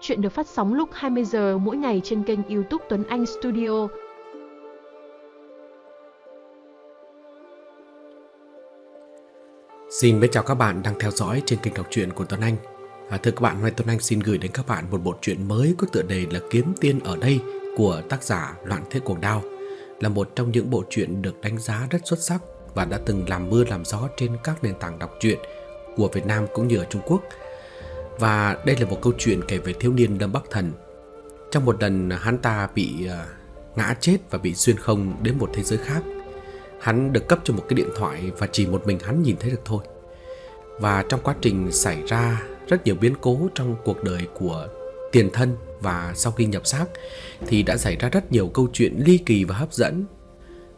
Chuyện được phát sóng lúc 20 giờ mỗi ngày trên kênh YouTube Tuấn Anh Studio. Xin biết chào các bạn đang theo dõi trên kênh đọc truyện của Tuấn Anh. À, thưa các bạn, hôm nay Tuấn Anh xin gửi đến các bạn một bộ truyện mới có tựa đề là Kiếm Tiên ở đây của tác giả Loạn Thế Cuồng Đao. Là một trong những bộ truyện được đánh giá rất xuất sắc và đã từng làm mưa làm gió trên các nền tảng đọc truyện của Việt Nam cũng như ở Trung Quốc. Và đây là một câu chuyện kể về thiếu niên Lâm Bắc Thần. Trong một lần, hắn ta bị à, ngã chết và bị xuyên không đến một thế giới khác. Hắn được cấp cho một cái điện thoại và chỉ một mình hắn nhìn thấy được thôi. Và trong quá trình xảy ra, rất nhiều biến cố trong cuộc đời của tiền thân và sau khi nhập xác thì đã xảy ra rất nhiều câu chuyện ly kỳ và hấp dẫn.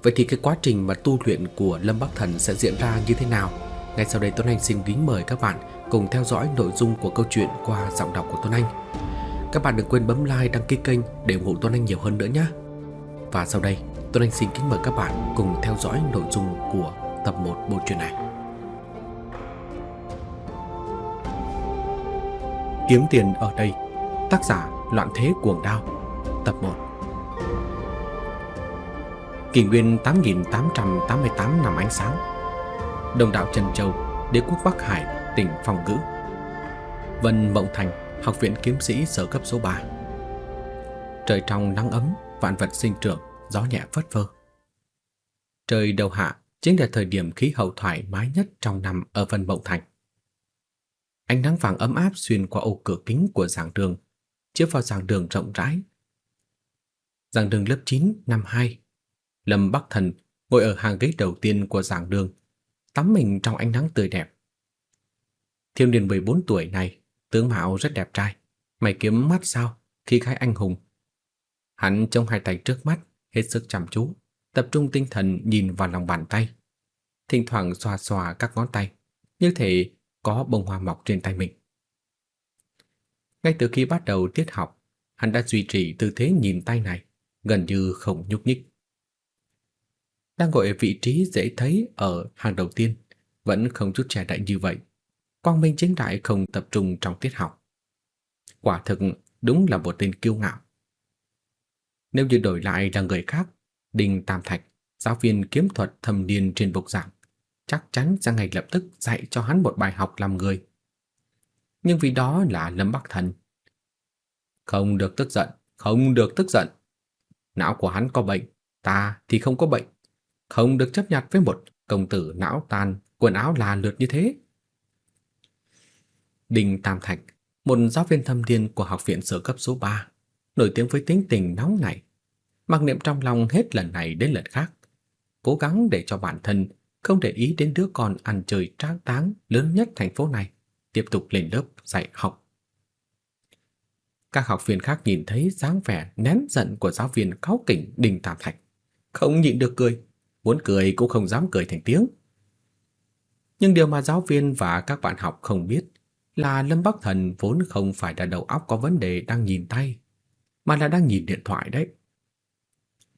Vậy thì cái quá trình mà tu luyện của Lâm Bắc Thần sẽ diễn ra như thế nào? Ngay sau đây Tuấn Anh xin kính mời các bạn cùng theo dõi nội dung của câu chuyện qua giọng đọc của Tuấn Anh. Các bạn đừng quên bấm like, đăng ký kênh để ủng hộ Tuấn Anh nhiều hơn nữa nhé. Và sau đây, Tuấn Anh xin kính mời các bạn cùng theo dõi nội dung của tập 1 bộ truyện này. Kiếm tiền ở đây, tác giả Loạn Thế Cuồng Đao, tập 1. Kỷ nguyên 8888 năm ánh sáng. Đồng đạo Trần Châu, đế quốc Bắc Hải tỉnh phòng Ngữ. Vân Mộng Thành, học viện kiếm sĩ sở cấp số 3. Trời trong nắng ấm, vạn vật sinh trưởng, gió nhẹ phất phơ. Trời đầu hạ chính là thời điểm khí hậu thoải mái nhất trong năm ở Vân Mộng Thành. Ánh nắng vàng ấm áp xuyên qua ô cửa kính của giảng đường, chiếu vào giảng đường rộng rãi. Giảng đường lớp 9 năm 2, Lâm Bắc Thần ngồi ở hàng ghế đầu tiên của giảng đường, tắm mình trong ánh nắng tươi đẹp. Thiếu niên 14 tuổi này, tướng mạo rất đẹp trai, mày kiếm mắt sao, khi khai anh hùng. Hắn trông hai tay trước mắt, hết sức chăm chú, tập trung tinh thần nhìn vào lòng bàn tay. Thỉnh thoảng xoa xoa các ngón tay, như thể có bông hoa mọc trên tay mình. Ngay từ khi bắt đầu tiết học, hắn đã duy trì tư thế nhìn tay này, gần như không nhúc nhích. Đang ngồi ở vị trí dễ thấy ở hàng đầu tiên, vẫn không chút trẻ đại như vậy, Quang Minh chính đại không tập trung trong tiết học. Quả thực đúng là một tên kiêu ngạo. Nếu như đổi lại là người khác, Đinh Tam Thạch, giáo viên kiếm thuật thâm niên trên bục giảng, chắc chắn sẽ ngay lập tức dạy cho hắn một bài học làm người. Nhưng vì đó là Lâm Bắc Thần. Không được tức giận, không được tức giận. Não của hắn có bệnh, ta thì không có bệnh. Không được chấp nhận với một công tử não tàn, quần áo là lượt như thế. Đinh Tam Thạch, một giáo viên thâm niên của học viện sơ cấp số 3, nổi tiếng với tính tình nóng nảy, mặc niệm trong lòng hết lần này đến lần khác, cố gắng để cho bản thân không để ý đến đứa con ăn chơi trác táng lớn nhất thành phố này, tiếp tục lên lớp dạy học. Các học viên khác nhìn thấy dáng vẻ nén giận của giáo viên cáu kỉnh Đinh Tam Thạch, không nhịn được cười, muốn cười cũng không dám cười thành tiếng. Nhưng điều mà giáo viên và các bạn học không biết là Lâm Bắc Thần vốn không phải là đầu óc có vấn đề đang nhìn tay, mà là đang nhìn điện thoại đấy.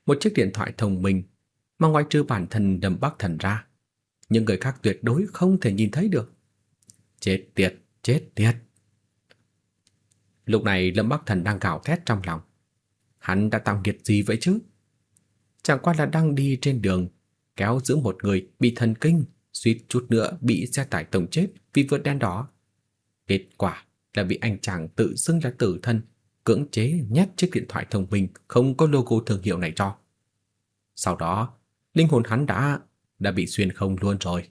Một chiếc điện thoại thông minh mà ngoài trừ bản thân Lâm Bắc Thần ra, những người khác tuyệt đối không thể nhìn thấy được. Chết tiệt, chết tiệt. Lúc này Lâm Bắc Thần đang gào thét trong lòng. Hắn đã tạo nghiệt gì vậy chứ? Chẳng qua là đang đi trên đường, kéo giữ một người bị thần kinh, suýt chút nữa bị xe tải tổng chết vì vượt đen đỏ. Kết quả là bị anh chàng tự xưng là tử thân, cưỡng chế nhét chiếc điện thoại thông minh không có logo thương hiệu này cho. Sau đó, linh hồn hắn đã đã bị xuyên không luôn rồi.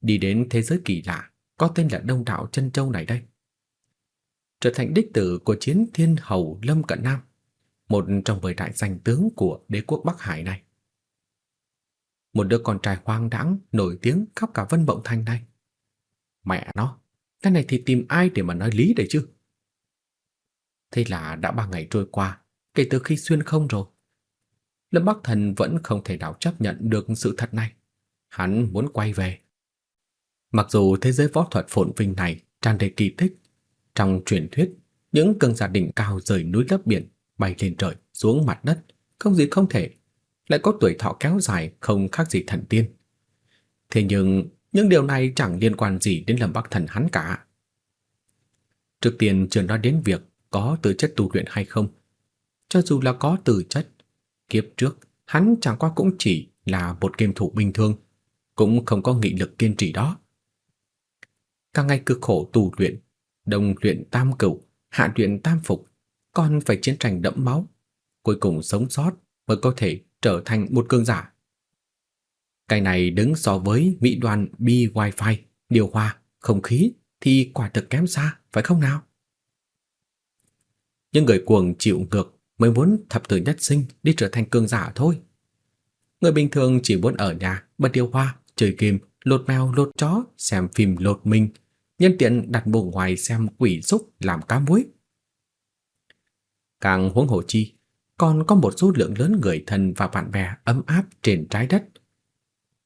Đi đến thế giới kỳ lạ, có tên là Đông Đạo Chân Châu này đây. Trở thành đích tử của chiến thiên hầu Lâm Cận Nam, một trong mười đại danh tướng của đế quốc Bắc Hải này. Một đứa con trai hoang đãng nổi tiếng khắp cả Vân Mộng Thành này. Mẹ nó, cái này thì tìm ai để mà nói lý đấy chứ? Thế là đã ba ngày trôi qua, kể từ khi xuyên không rồi. Lâm Bắc Thần vẫn không thể nào chấp nhận được sự thật này. Hắn muốn quay về. Mặc dù thế giới võ thuật phồn vinh này tràn đầy kỳ tích, trong truyền thuyết, những cường giả đỉnh cao rời núi lấp biển, bay lên trời, xuống mặt đất, không gì không thể, lại có tuổi thọ kéo dài không khác gì thần tiên. Thế nhưng những điều này chẳng liên quan gì đến Lâm Bắc Thần hắn cả. Trước tiên chưa nói đến việc có tư chất tu luyện hay không. Cho dù là có tư chất, kiếp trước hắn chẳng qua cũng chỉ là một game thủ bình thường, cũng không có nghị lực kiên trì đó. Càng ngày cực khổ tu luyện, đồng luyện tam cửu, hạ luyện tam phục, còn phải chiến tranh đẫm máu, cuối cùng sống sót mới có thể trở thành một cường giả. Cái này đứng so với mỹ đoàn bi wifi, điều hòa, không khí thì quả thực kém xa, phải không nào? Những người cuồng chịu ngược mới muốn thập tử nhất sinh đi trở thành cường giả thôi. Người bình thường chỉ muốn ở nhà, bật điều hòa, chơi game, lột mèo, lột chó, xem phim lột mình, nhân tiện đặt bộ ngoài xem quỷ xúc làm cá muối. Càng huống hồ chi, còn có một số lượng lớn người thân và bạn bè ấm áp trên trái đất.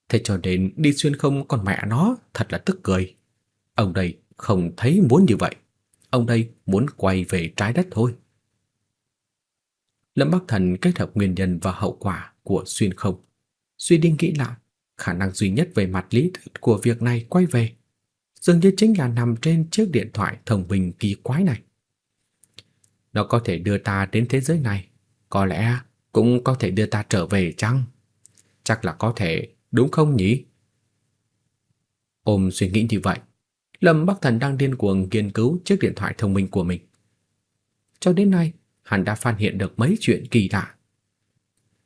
Thế cho nên đi xuyên không con mẹ nó thật là tức cười. Ông đây không thấy muốn như vậy. Ông đây muốn quay về trái đất thôi. Lâm Bắc Thần kết hợp nguyên nhân và hậu quả của xuyên không. Suy đi nghĩ lại, khả năng duy nhất về mặt lý thuyết của việc này quay về dường như chính là nằm trên chiếc điện thoại thông minh kỳ quái này. Nó có thể đưa ta đến thế giới này, có lẽ cũng có thể đưa ta trở về chăng? Chắc là có thể, đúng không nhỉ? Ôm suy nghĩ như vậy, Lâm Bắc Thần đang điên cuồng nghiên cứu chiếc điện thoại thông minh của mình. Cho đến nay, hắn đã phát hiện được mấy chuyện kỳ lạ.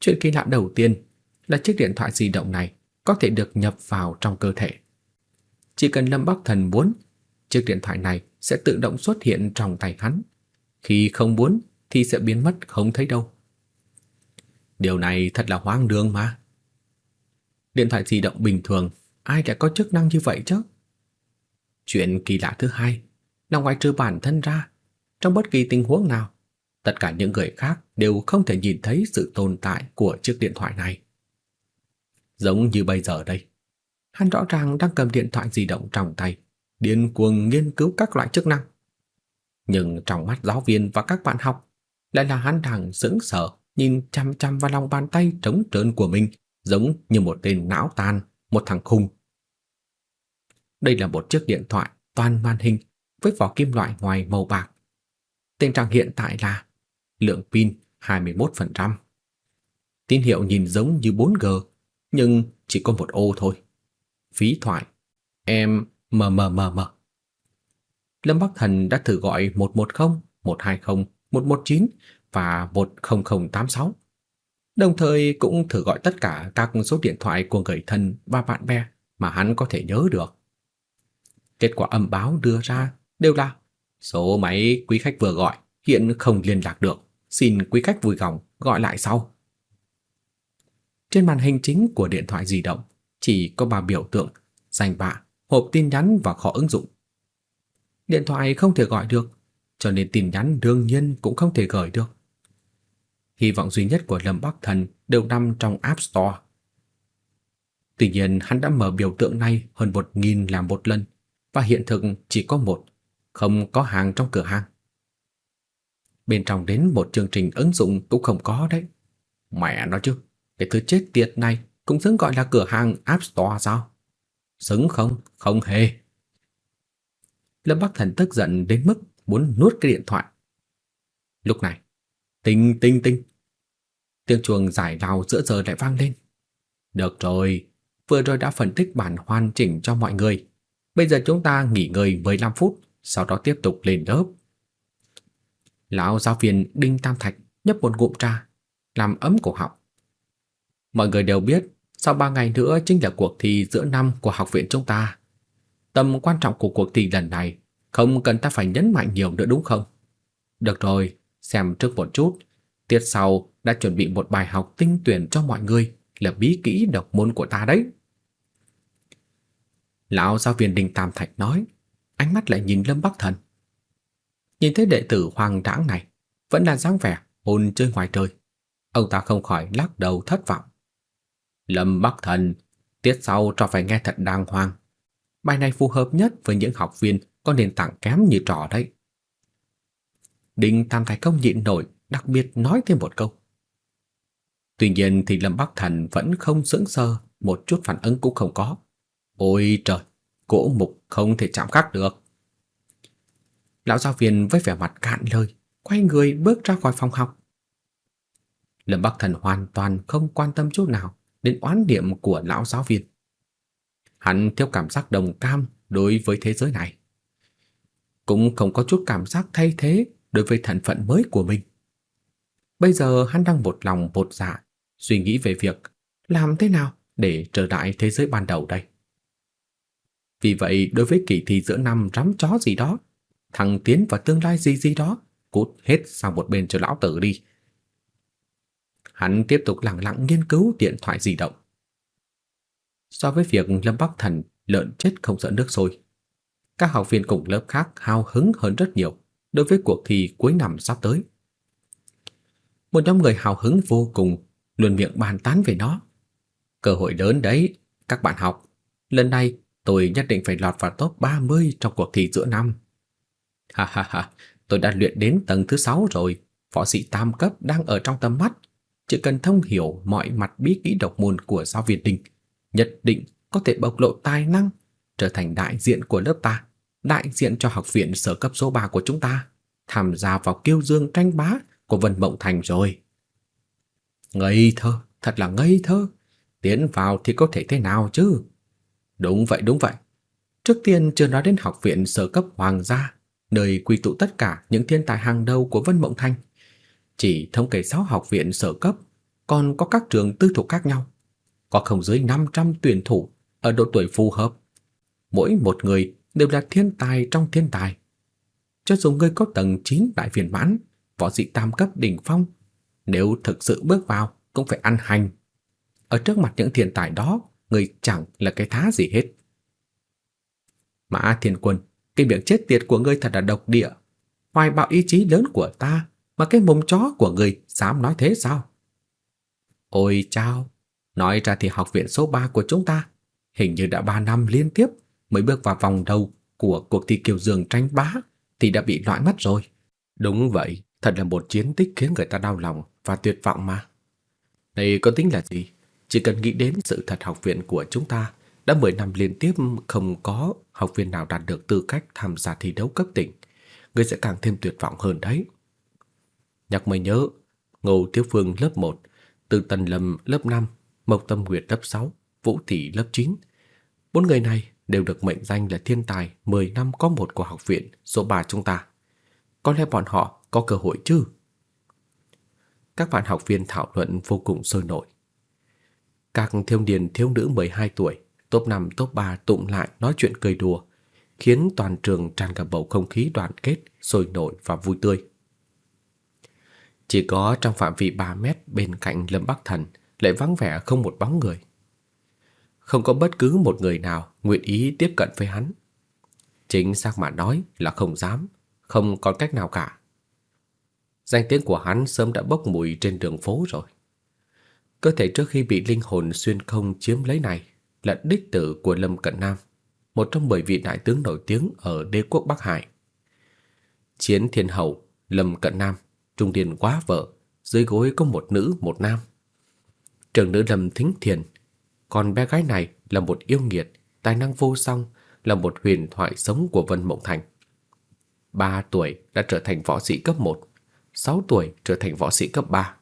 Chuyện kỳ lạ đầu tiên là chiếc điện thoại di động này có thể được nhập vào trong cơ thể. Chỉ cần Lâm Bắc Thần muốn, chiếc điện thoại này sẽ tự động xuất hiện trong tay hắn. Khi không muốn thì sẽ biến mất không thấy đâu. Điều này thật là hoang đường mà. Điện thoại di động bình thường, ai lại có chức năng như vậy chứ? Chuyện kỳ lạ thứ hai là ngoài trừ bản thân ra, trong bất kỳ tình huống nào, tất cả những người khác đều không thể nhìn thấy sự tồn tại của chiếc điện thoại này. Giống như bây giờ đây. Hắn rõ ràng đang cầm điện thoại di động trong tay, điên cuồng nghiên cứu các loại chức năng. Nhưng trong mắt giáo viên và các bạn học, lại là hắn đang sững sờ nhìn chăm chăm vào lòng bàn tay trống trơn của mình, giống như một tên não tan, một thằng khùng. Đây là một chiếc điện thoại toàn màn hình với vỏ kim loại ngoài màu bạc. Tên trạng hiện tại là lượng pin 21%. Tín hiệu nhìn giống như 4G, nhưng chỉ có một ô thôi. Phí thoại, em mờ mờ mờ mờ. Lâm Bắc Thần đã thử gọi 110, 120, 119 và 10086. Đồng thời cũng thử gọi tất cả các số điện thoại của người thân và bạn bè mà hắn có thể nhớ được. Kết quả âm báo đưa ra đều là số máy quý khách vừa gọi hiện không liên lạc được, xin quý khách vui lòng gọi lại sau. Trên màn hình chính của điện thoại di động chỉ có ba biểu tượng danh bạ, hộp tin nhắn và kho ứng dụng. Điện thoại không thể gọi được, cho nên tin nhắn đương nhiên cũng không thể gửi được. Hy vọng duy nhất của Lâm Bắc Thần đều nằm trong App Store. Tuy nhiên hắn đã mở biểu tượng này hơn một nghìn làm một lần và hiện thực chỉ có một, không có hàng trong cửa hàng. Bên trong đến một chương trình ứng dụng cũng không có đấy. Mẹ nó chứ, cái thứ chết tiệt này cũng xứng gọi là cửa hàng App Store sao? Xứng không? Không hề. Lâm Bắc Thần tức giận đến mức muốn nuốt cái điện thoại. Lúc này, tinh tinh tinh. Tiếng chuông giải lao giữa giờ lại vang lên. Được rồi, vừa rồi đã phân tích bản hoàn chỉnh cho mọi người. Bây giờ chúng ta nghỉ ngơi 15 phút, sau đó tiếp tục lên lớp. Lão giáo viên Đinh Tam Thạch nhấp một ngụm trà, làm ấm cổ họng. Mọi người đều biết, sau 3 ngày nữa chính là cuộc thi giữa năm của học viện chúng ta. Tầm quan trọng của cuộc thi lần này không cần ta phải nhấn mạnh nhiều nữa đúng không? Được rồi, xem trước một chút. Tiết sau đã chuẩn bị một bài học tinh tuyển cho mọi người là bí kỹ độc môn của ta đấy. Lão giáo viên Đinh Tam Thạch nói, ánh mắt lại nhìn Lâm Bắc Thần. Nhìn thấy đệ tử hoàng đãng này, vẫn là dáng vẻ hồn chơi ngoài trời. Ông ta không khỏi lắc đầu thất vọng. Lâm Bắc Thần, tiết sau cho phải nghe thật đàng hoàng. Bài này phù hợp nhất với những học viên có nền tảng kém như trò đấy. Đinh Tam Thạch không nhịn nổi, đặc biệt nói thêm một câu. Tuy nhiên thì Lâm Bắc Thần vẫn không sững sờ, một chút phản ứng cũng không có. Ôi trời, cỗ mục không thể chạm khắc được. Lão giáo viên với vẻ mặt cạn lời, quay người bước ra khỏi phòng học. Lâm Bắc Thần hoàn toàn không quan tâm chút nào đến oán niệm của lão giáo viên. Hắn theo cảm giác đồng cam đối với thế giới này. Cũng không có chút cảm giác thay thế đối với thân phận mới của mình. Bây giờ hắn đang một lòng một dạ suy nghĩ về việc làm thế nào để trở lại thế giới ban đầu đây. Vì vậy, đối với kỳ thi giữa năm rắm chó gì đó, thăng tiến và tương lai gì gì đó, cút hết sang một bên cho lão tử đi. Hắn tiếp tục lặng lặng nghiên cứu điện thoại di động. So với việc Lâm Bắc Thần lợn chết không sợ nước sôi, các học viên cùng lớp khác hào hứng hơn rất nhiều đối với cuộc thi cuối năm sắp tới. Một nhóm người hào hứng vô cùng luôn miệng bàn tán về nó. Cơ hội lớn đấy, các bạn học. Lần này tôi nhất định phải lọt vào top 30 trong cuộc thi giữa năm. Ha ha ha, tôi đã luyện đến tầng thứ 6 rồi, võ sĩ tam cấp đang ở trong tầm mắt. Chỉ cần thông hiểu mọi mặt bí kỹ độc môn của giáo viên đình, nhất định có thể bộc lộ tài năng, trở thành đại diện của lớp ta, đại diện cho học viện sở cấp số 3 của chúng ta, tham gia vào kiêu dương tranh bá của Vân Mộng Thành rồi. Ngây thơ, thật là ngây thơ. Tiến vào thì có thể thế nào chứ? Đúng vậy, đúng vậy. Trước tiên chưa nói đến học viện sở cấp hoàng gia, nơi quy tụ tất cả những thiên tài hàng đầu của Vân Mộng Thành. Chỉ thống kê 6 học viện sở cấp, còn có các trường tư thục khác nhau. Có không dưới 500 tuyển thủ ở độ tuổi phù hợp. Mỗi một người đều là thiên tài trong thiên tài. Cho dù ngươi có tầng 9 đại viên mãn, võ sĩ tam cấp đỉnh phong, nếu thực sự bước vào cũng phải ăn hành. Ở trước mặt những thiên tài đó, người chẳng là cái thá gì hết. Mã Thiên Quân, cái miệng chết tiệt của ngươi thật là độc địa. Hoài bạo ý chí lớn của ta, mà cái mồm chó của ngươi dám nói thế sao? Ôi chao, nói ra thì học viện số 3 của chúng ta hình như đã 3 năm liên tiếp mới bước vào vòng đầu của cuộc thi kiều dương tranh bá thì đã bị loại mất rồi. Đúng vậy, thật là một chiến tích khiến người ta đau lòng và tuyệt vọng mà. Đây có tính là gì? Chỉ cần nghĩ đến sự thật học viện của chúng ta đã 10 năm liên tiếp không có học viên nào đạt được tư cách tham gia thi đấu cấp tỉnh, người sẽ càng thêm tuyệt vọng hơn đấy. Nhắc mới nhớ, Ngô Thiếu Phương lớp 1, Từ Tần Lâm lớp 5, Mộc Tâm Nguyệt lớp 6, Vũ Thị lớp 9. Bốn người này đều được mệnh danh là thiên tài 10 năm có một của học viện số 3 chúng ta. Có lẽ bọn họ có cơ hội chứ? Các bạn học viên thảo luận vô cùng sôi nổi. Các thiếu niên thiếu nữ 12 tuổi, top 5, top 3 tụng lại nói chuyện cười đùa, khiến toàn trường tràn cả bầu không khí đoàn kết, sôi nổi và vui tươi. Chỉ có trong phạm vi 3 mét bên cạnh Lâm Bắc Thần lại vắng vẻ không một bóng người. Không có bất cứ một người nào nguyện ý tiếp cận với hắn. Chính xác mà nói là không dám, không còn cách nào cả. Danh tiếng của hắn sớm đã bốc mùi trên đường phố rồi. Cơ thể trước khi bị linh hồn xuyên không chiếm lấy này là đích tử của Lâm Cận Nam, một trong bảy vị đại tướng nổi tiếng ở đế quốc Bắc Hải. Chiến Thiên Hậu, Lâm Cận Nam, trung điền quá vợ, dưới gối có một nữ một nam. Trưởng nữ Lâm Thính Thiền, còn bé gái này là một yêu nghiệt, tài năng vô song, là một huyền thoại sống của Vân Mộng Thành. 3 tuổi đã trở thành võ sĩ cấp 1, 6 tuổi trở thành võ sĩ cấp 3,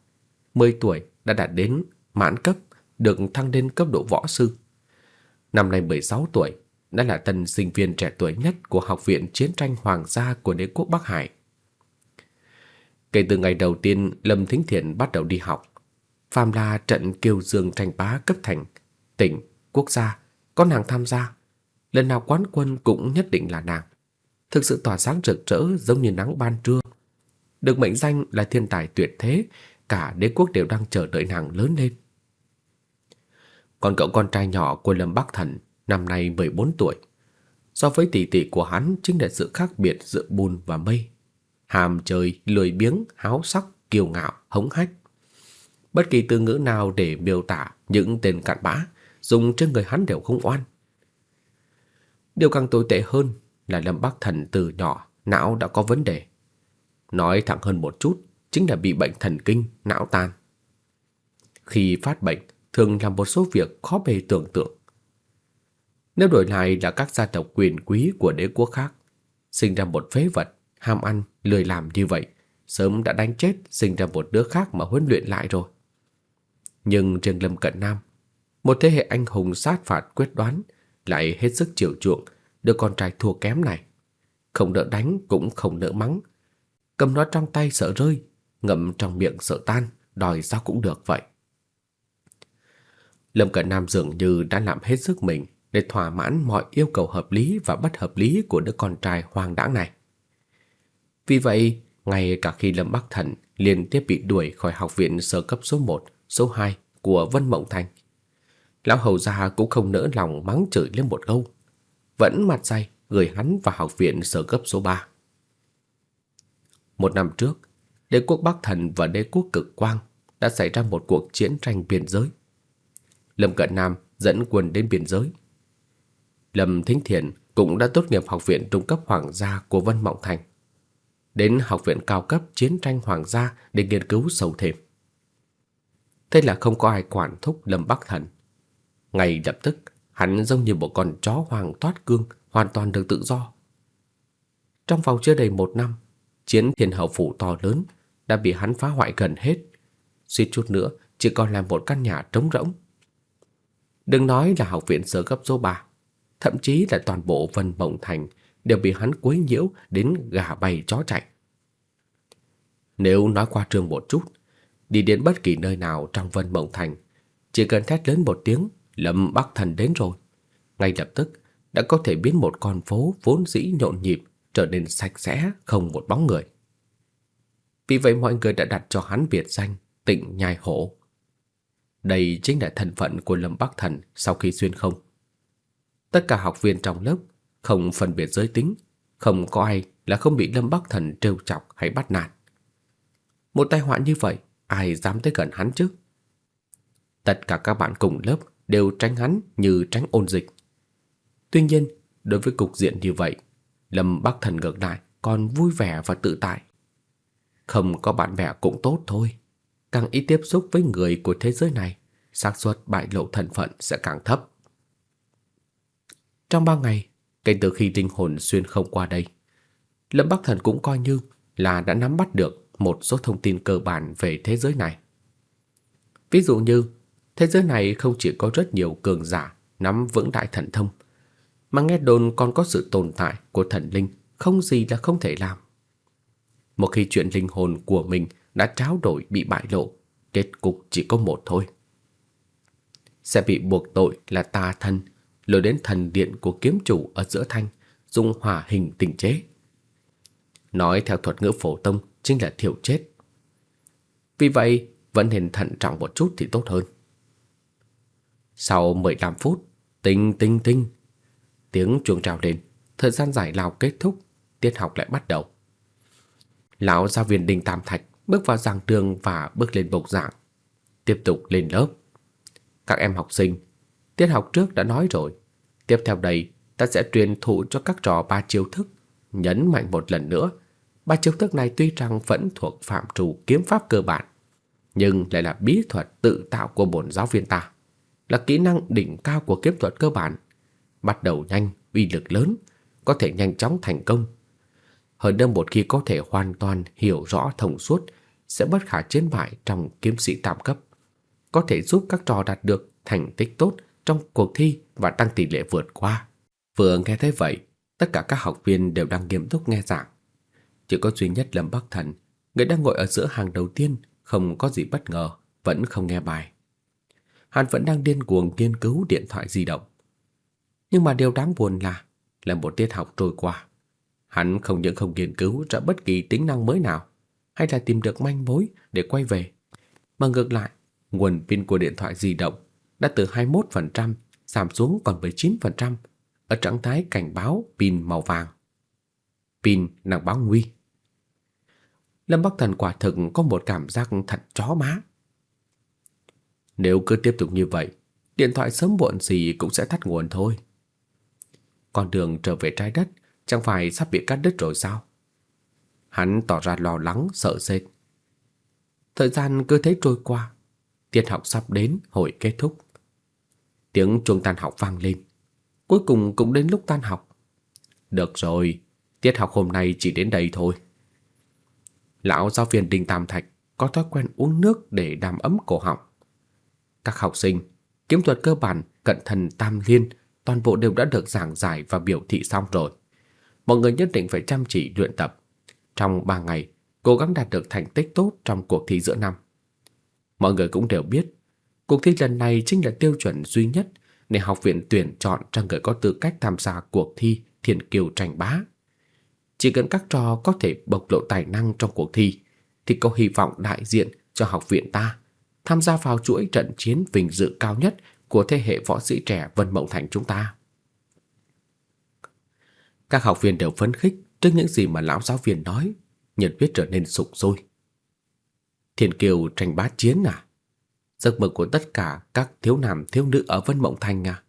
10 tuổi đã đạt đến mãn cấp, được thăng lên cấp độ võ sư. Năm nay 16 tuổi, đã là tân sinh viên trẻ tuổi nhất của Học viện Chiến tranh Hoàng gia của đế quốc Bắc Hải. Kể từ ngày đầu tiên Lâm Thính Thiện bắt đầu đi học, phàm là trận kiêu dương tranh bá cấp thành, tỉnh, quốc gia, có nàng tham gia, lần nào quán quân cũng nhất định là nàng. Thực sự tỏa sáng rực rỡ giống như nắng ban trưa. Được mệnh danh là thiên tài tuyệt thế, cả đế quốc đều đang chờ đợi nàng lớn lên. Còn cậu con trai nhỏ của Lâm Bắc Thần năm nay 14 tuổi. So với tỷ tỷ của hắn chính là sự khác biệt giữa bùn và mây. Hàm trời, lười biếng, háo sắc, kiêu ngạo, hống hách. Bất kỳ từ ngữ nào để miêu tả những tên cặn bã dùng trên người hắn đều không oan. Điều càng tồi tệ hơn là Lâm Bắc Thần từ nhỏ não đã có vấn đề. Nói thẳng hơn một chút, chính là bị bệnh thần kinh, não tan. Khi phát bệnh, thường làm một số việc khó bề tưởng tượng. Nếu đổi lại là các gia tộc quyền quý của đế quốc khác, sinh ra một phế vật ham ăn, lười làm như vậy, sớm đã đánh chết sinh ra một đứa khác mà huấn luyện lại rồi. Nhưng riêng Lâm Cận Nam, một thế hệ anh hùng sát phạt quyết đoán, lại hết sức chiều chuộng đứa con trai thua kém này. Không đỡ đánh cũng không đỡ mắng. Cầm nó trong tay sợ rơi, ngậm trong miệng sợ tan, đòi sao cũng được vậy. Lâm Cận Nam dường như đã làm hết sức mình để thỏa mãn mọi yêu cầu hợp lý và bất hợp lý của đứa con trai hoang đãng này. Vì vậy, ngay cả khi Lâm Bắc Thần liên tiếp bị đuổi khỏi học viện sơ cấp số 1, số 2 của Vân Mộng Thành, lão hầu gia cũng không nỡ lòng mắng chửi lên một câu, vẫn mặt dày gửi hắn vào học viện sơ cấp số 3. Một năm trước, đế quốc Bắc Thần và đế quốc Cực Quang đã xảy ra một cuộc chiến tranh biên giới. Lâm Cận Nam dẫn quân đến biên giới. Lâm Thính Thiện cũng đã tốt nghiệp học viện trung cấp hoàng gia của Vân Mộng Thành. Đến học viện cao cấp chiến tranh hoàng gia để nghiên cứu sâu thêm. Thế là không có ai quản thúc Lâm Bắc Thần. Ngay lập tức, hắn giống như một con chó hoàng thoát cương, hoàn toàn được tự do. Trong vòng chưa đầy một năm, chiến thiên hậu phủ to lớn đã bị hắn phá hoại gần hết. Suýt chút nữa, chỉ còn là một căn nhà trống rỗng. Đừng nói là học viện sơ cấp số 3, thậm chí là toàn bộ Vân Mộng Thành đều bị hắn quấy nhiễu đến gà bay chó chạy. Nếu nói qua trường một chút, đi đến bất kỳ nơi nào trong Vân Mộng Thành, chỉ cần thét lớn một tiếng, Lâm Bắc Thần đến rồi. Ngay lập tức đã có thể biến một con phố vốn dĩ nhộn nhịp trở nên sạch sẽ không một bóng người. Vì vậy mọi người đã đặt cho hắn biệt danh Tịnh Nhai Hổ. Đây chính là thân phận của Lâm Bắc Thần sau khi xuyên không. Tất cả học viên trong lớp không phân biệt giới tính, không có ai là không bị Lâm Bắc Thần trêu chọc hay bắt nạt. Một tai họa như vậy, ai dám tới gần hắn chứ? Tất cả các bạn cùng lớp đều tránh hắn như tránh ôn dịch. Tuy nhiên, đối với cục diện như vậy, Lâm Bắc Thần ngược lại còn vui vẻ và tự tại. Không có bạn bè cũng tốt thôi. Càng ít tiếp xúc với người của thế giới này, xác suất bại lộ thân phận sẽ càng thấp. Trong ba ngày, kể từ khi linh hồn xuyên không qua đây, Lâm Bắc Thần cũng coi như là đã nắm bắt được một số thông tin cơ bản về thế giới này. Ví dụ như, thế giới này không chỉ có rất nhiều cường giả nắm vững đại thần thông, mà nghe đồn còn có sự tồn tại của thần linh không gì là không thể làm. Một khi chuyện linh hồn của mình đã tráo đổi bị bại lộ, kết cục chỉ có một thôi. Sẽ bị buộc tội là tà thần, lôi đến thần điện của kiếm chủ ở giữa thanh, dùng hỏa hình tình chế. Nói theo thuật ngữ phổ tông chính là thiểu chết. Vì vậy, vẫn nên thận trọng một chút thì tốt hơn. Sau 15 phút, tinh tinh tinh, tiếng chuông trào lên, thời gian giải lao kết thúc, tiết học lại bắt đầu. Lão giáo viên Đinh Tam Thạch bước vào giảng đường và bước lên bục giảng, tiếp tục lên lớp. Các em học sinh, tiết học trước đã nói rồi, tiếp theo đây ta sẽ truyền thụ cho các trò ba chiêu thức, nhấn mạnh một lần nữa. Ba chiêu thức này tuy rằng vẫn thuộc phạm trù kiếm pháp cơ bản, nhưng lại là bí thuật tự tạo của bổn giáo viên ta, là kỹ năng đỉnh cao của kiếm thuật cơ bản. Bắt đầu nhanh, uy lực lớn, có thể nhanh chóng thành công. Hơn nữa một khi có thể hoàn toàn hiểu rõ thông suốt, sẽ bất khả chiến bại trong kiếm sĩ tam cấp, có thể giúp các trò đạt được thành tích tốt trong cuộc thi và tăng tỷ lệ vượt qua. Vừa nghe thấy vậy, tất cả các học viên đều đang nghiêm túc nghe giảng. Chỉ có duy nhất Lâm Bắc Thần, người đang ngồi ở giữa hàng đầu tiên, không có gì bất ngờ, vẫn không nghe bài. Hắn vẫn đang điên cuồng nghiên cứu điện thoại di động. Nhưng mà điều đáng buồn là, là một tiết học trôi qua. Hắn không những không nghiên cứu ra bất kỳ tính năng mới nào, hay là tìm được manh mối để quay về, mà ngược lại, nguồn pin của điện thoại di động đã từ 21% giảm xuống còn 19% ở trạng thái cảnh báo pin màu vàng. Pin đang báo nguy. Lâm Bắc Thần quả thực có một cảm giác thật chó má. Nếu cứ tiếp tục như vậy, điện thoại sớm muộn gì cũng sẽ tắt nguồn thôi. Con đường trở về trái đất chẳng phải sắp bị cắt đứt rồi sao? Hắn tỏ ra lo lắng, sợ sệt. Thời gian cứ thế trôi qua, tiết học sắp đến, hội kết thúc. Tiếng chuông tan học vang lên. Cuối cùng cũng đến lúc tan học. Được rồi, Tiết học hôm nay chỉ đến đây thôi. Lão giáo viên Đinh Tam Thạch có thói quen uống nước để đàm ấm cổ họng. Các học sinh, kiếm thuật cơ bản, cận thần tam liên, toàn bộ đều đã được giảng giải và biểu thị xong rồi. Mọi người nhất định phải chăm chỉ luyện tập. Trong 3 ngày, cố gắng đạt được thành tích tốt trong cuộc thi giữa năm. Mọi người cũng đều biết, cuộc thi lần này chính là tiêu chuẩn duy nhất để học viện tuyển chọn cho người có tư cách tham gia cuộc thi Thiên Kiều tranh bá. Chỉ cần các trò có thể bộc lộ tài năng trong cuộc thi thì có hy vọng đại diện cho học viện ta tham gia vào chuỗi trận chiến vinh dự cao nhất của thế hệ võ sĩ trẻ Vân Mộng Thành chúng ta. Các học viên đều phấn khích trước những gì mà lão giáo viên nói, nhiệt huyết trở nên sục sôi. Thiên Kiều tranh bá chiến à? Giấc mơ của tất cả các thiếu nam thiếu nữ ở Vân Mộng Thành à?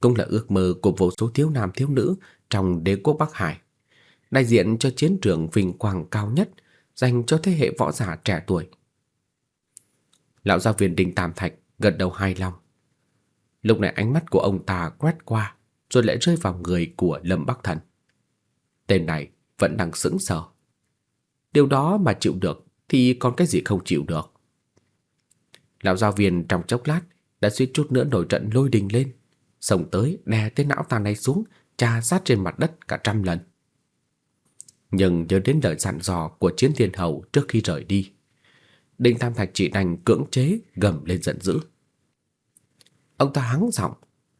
Cũng là ước mơ của vô số thiếu nam thiếu nữ trong đế quốc Bắc Hải. Đại diện cho chiến trường vinh quang cao nhất dành cho thế hệ võ giả trẻ tuổi. Lão giáo viên Đinh Tam Thạch gật đầu hài lòng. Lúc này ánh mắt của ông ta quét qua rồi lại rơi vào người của Lâm Bắc Thần. Tên này vẫn đang sững sờ. Điều đó mà chịu được thì còn cái gì không chịu được. Lão giáo viên trong chốc lát đã suýt chút nữa nổi trận lôi đình lên, xông tới đè tên não tàn này xuống, tra sát trên mặt đất cả trăm lần. Nhưng nhớ đến lời dặn dò của chiến thiên hầu trước khi rời đi, Đinh Tam Thạch chỉ đành cưỡng chế gầm lên giận dữ. Ông ta hắng giọng,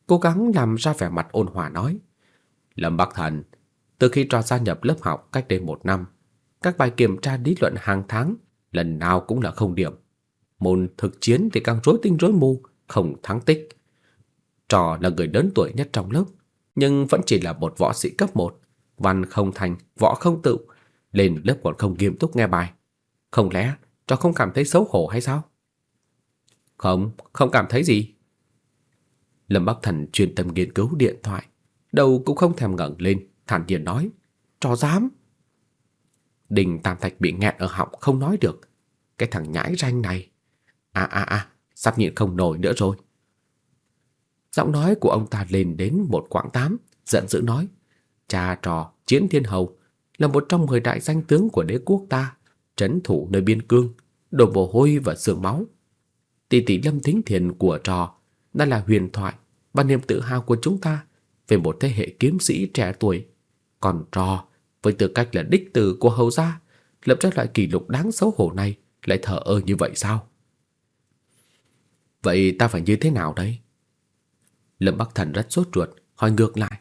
cố gắng làm ra vẻ mặt ôn hòa nói: "Lâm Bắc Thần, từ khi trò gia nhập lớp học cách đây một năm, các bài kiểm tra lý luận hàng tháng lần nào cũng là không điểm. Môn thực chiến thì càng rối tinh rối mù, không thắng tích. Trò là người lớn tuổi nhất trong lớp, nhưng vẫn chỉ là một võ sĩ cấp 1, văn không thành, võ không tự, lên lớp còn không nghiêm túc nghe bài. Không lẽ trò không cảm thấy xấu hổ hay sao? Không, không cảm thấy gì. Lâm Bắc Thần chuyên tâm nghiên cứu điện thoại, đầu cũng không thèm ngẩng lên, thản nhiên nói, "Trò dám?" Đình Tam Thạch bị nghẹn ở họng không nói được. Cái thằng nhãi ranh này. a a a sắp nhịn không nổi nữa rồi. Giọng nói của ông ta lên đến một quãng tám, giận dữ nói, cha trò Chiến Thiên Hầu là một trong mười đại danh tướng của đế quốc ta, trấn thủ nơi biên cương, đổ mồ hôi và xương máu. Tỷ tỷ Lâm Thính Thiền của trò đã là huyền thoại và niềm tự hào của chúng ta về một thế hệ kiếm sĩ trẻ tuổi. Còn trò, với tư cách là đích tử của hầu gia, lập ra loại kỷ lục đáng xấu hổ này lại thở ơ như vậy sao? Vậy ta phải như thế nào đây? Lâm Bắc Thần rất sốt ruột, hỏi ngược lại.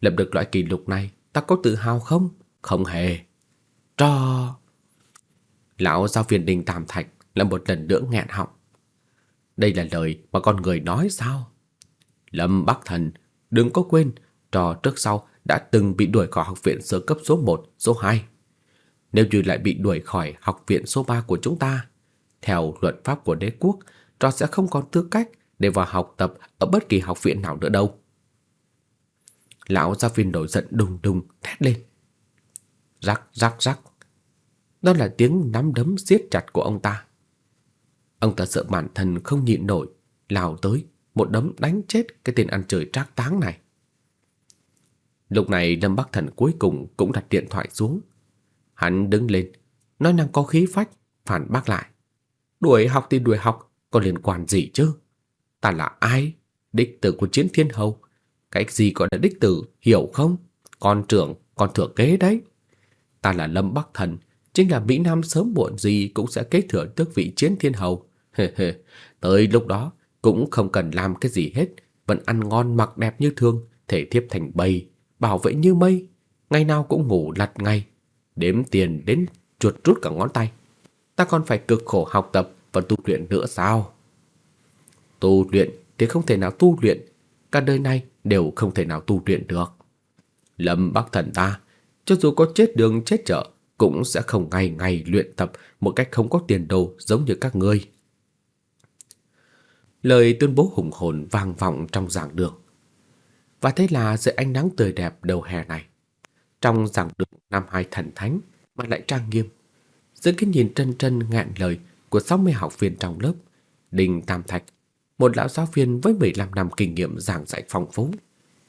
Lập được loại kỷ lục này, ta có tự hào không? Không hề. Trò... Lão giáo viên Đinh Tam Thạch là một lần nữa nghẹn họng. Đây là lời mà con người nói sao? Lâm Bắc Thần, đừng có quên, trò trước sau đã từng bị đuổi khỏi học viện sơ cấp số 1, số 2. Nếu như lại bị đuổi khỏi học viện số 3 của chúng ta, theo luật pháp của đế quốc, trò sẽ không còn tư cách để vào học tập ở bất kỳ học viện nào nữa đâu. Lão giáo viên nổi giận đùng đùng thét lên. Rắc rắc rắc. Đó là tiếng nắm đấm siết chặt của ông ta. Ông ta sợ bản thân không nhịn nổi, lao tới, một đấm đánh chết cái tên ăn chơi trác táng này. Lúc này Lâm Bắc Thần cuối cùng cũng đặt điện thoại xuống. Hắn đứng lên, nói năng có khí phách, phản bác lại. Đuổi học thì đuổi học, có liên quan gì chứ? Ta là ai? Đích tử của chiến thiên hầu. Cái gì gọi là đích tử, hiểu không? Con trưởng, con thừa kế đấy. Ta là Lâm Bắc Thần, chính là Mỹ Nam sớm muộn gì cũng sẽ kế thừa tước vị chiến thiên hầu. Tới lúc đó cũng không cần làm cái gì hết, vẫn ăn ngon mặc đẹp như thường, thể thiếp thành bầy, bảo vệ như mây, ngày nào cũng ngủ lặt ngay, đếm tiền đến chuột rút cả ngón tay. Ta còn phải cực khổ học tập và tu luyện nữa sao? Tu luyện thì không thể nào tu luyện, cả đời này đều không thể nào tu luyện được. Lâm Bắc Thần ta, cho dù có chết đường chết chợ, cũng sẽ không ngày ngày luyện tập một cách không có tiền đồ giống như các ngươi. Lời tuyên bố hùng hồn vang vọng trong giảng đường. Và thế là dưới ánh nắng tươi đẹp đầu hè này, trong giảng đường năm hai thần thánh mà lại trang nghiêm, dưới cái nhìn trân trân ngạn lời của 60 học viên trong lớp, Đinh Tam Thạch, một lão giáo viên với 15 năm kinh nghiệm giảng dạy phong phú,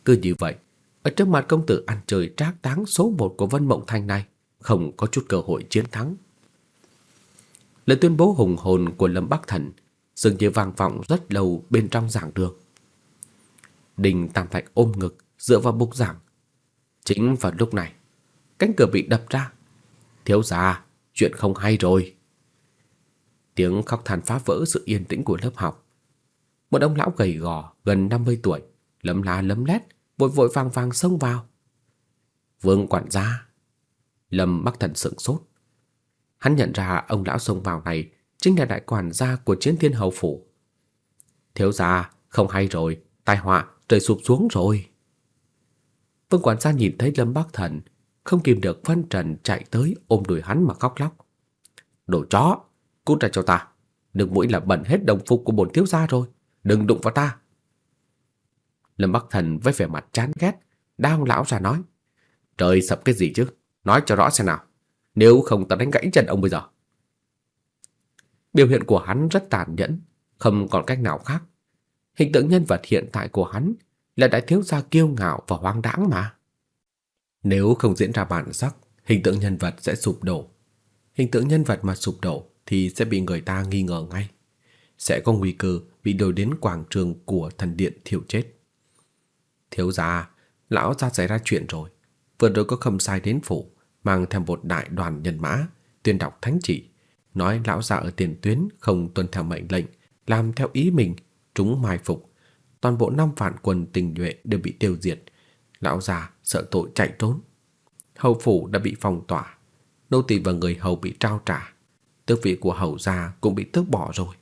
cứ như vậy, ở trước mặt công tử ăn chơi trác táng số một của Vân Mộng Thành này, không có chút cơ hội chiến thắng. Lời tuyên bố hùng hồn của Lâm Bắc Thần dường như vang vọng rất lâu bên trong giảng đường. Đình Tam Thạch ôm ngực, dựa vào bục giảng. Chính vào lúc này, cánh cửa bị đập ra. Thiếu gia, chuyện không hay rồi. Tiếng khóc than phá vỡ sự yên tĩnh của lớp học. Một ông lão gầy gò, gần 50 tuổi, lấm lá lấm lét, vội vội vàng vàng xông vào. Vương quản gia. Lâm Bắc Thần sững sốt. Hắn nhận ra ông lão xông vào này chính là đại quản gia của Chiến Thiên Hầu phủ. Thiếu gia, không hay rồi, tai họa trời sụp xuống rồi. Vương quản gia nhìn thấy Lâm Bắc Thần, không kìm được phân trần chạy tới ôm đùi hắn mà khóc lóc. Đồ chó, cút ra cho ta, nước mũi là bẩn hết đồng phục của bổn thiếu gia rồi, đừng đụng vào ta. Lâm Bắc Thần với vẻ mặt chán ghét, đang lão ra nói. Trời sập cái gì chứ, nói cho rõ xem nào, nếu không ta đánh gãy chân ông bây giờ. Biểu hiện của hắn rất tàn nhẫn, không còn cách nào khác. Hình tượng nhân vật hiện tại của hắn là đại thiếu gia kiêu ngạo và hoang đãng mà. Nếu không diễn ra bản sắc, hình tượng nhân vật sẽ sụp đổ. Hình tượng nhân vật mà sụp đổ thì sẽ bị người ta nghi ngờ ngay. Sẽ có nguy cơ bị đổi đến quảng trường của thần điện thiểu chết. Thiếu gia, lão gia xảy ra chuyện rồi. Vừa rồi có khâm sai đến phủ, mang theo một đại đoàn nhân mã, tuyên đọc thánh chỉ, nói lão già ở tiền tuyến không tuân theo mệnh lệnh, làm theo ý mình, chúng mai phục. Toàn bộ năm vạn quân tình nhuệ đều bị tiêu diệt. Lão già sợ tội chạy trốn. Hầu phủ đã bị phong tỏa, nô tỳ và người hầu bị trao trả, tước vị của hầu gia cũng bị tước bỏ rồi.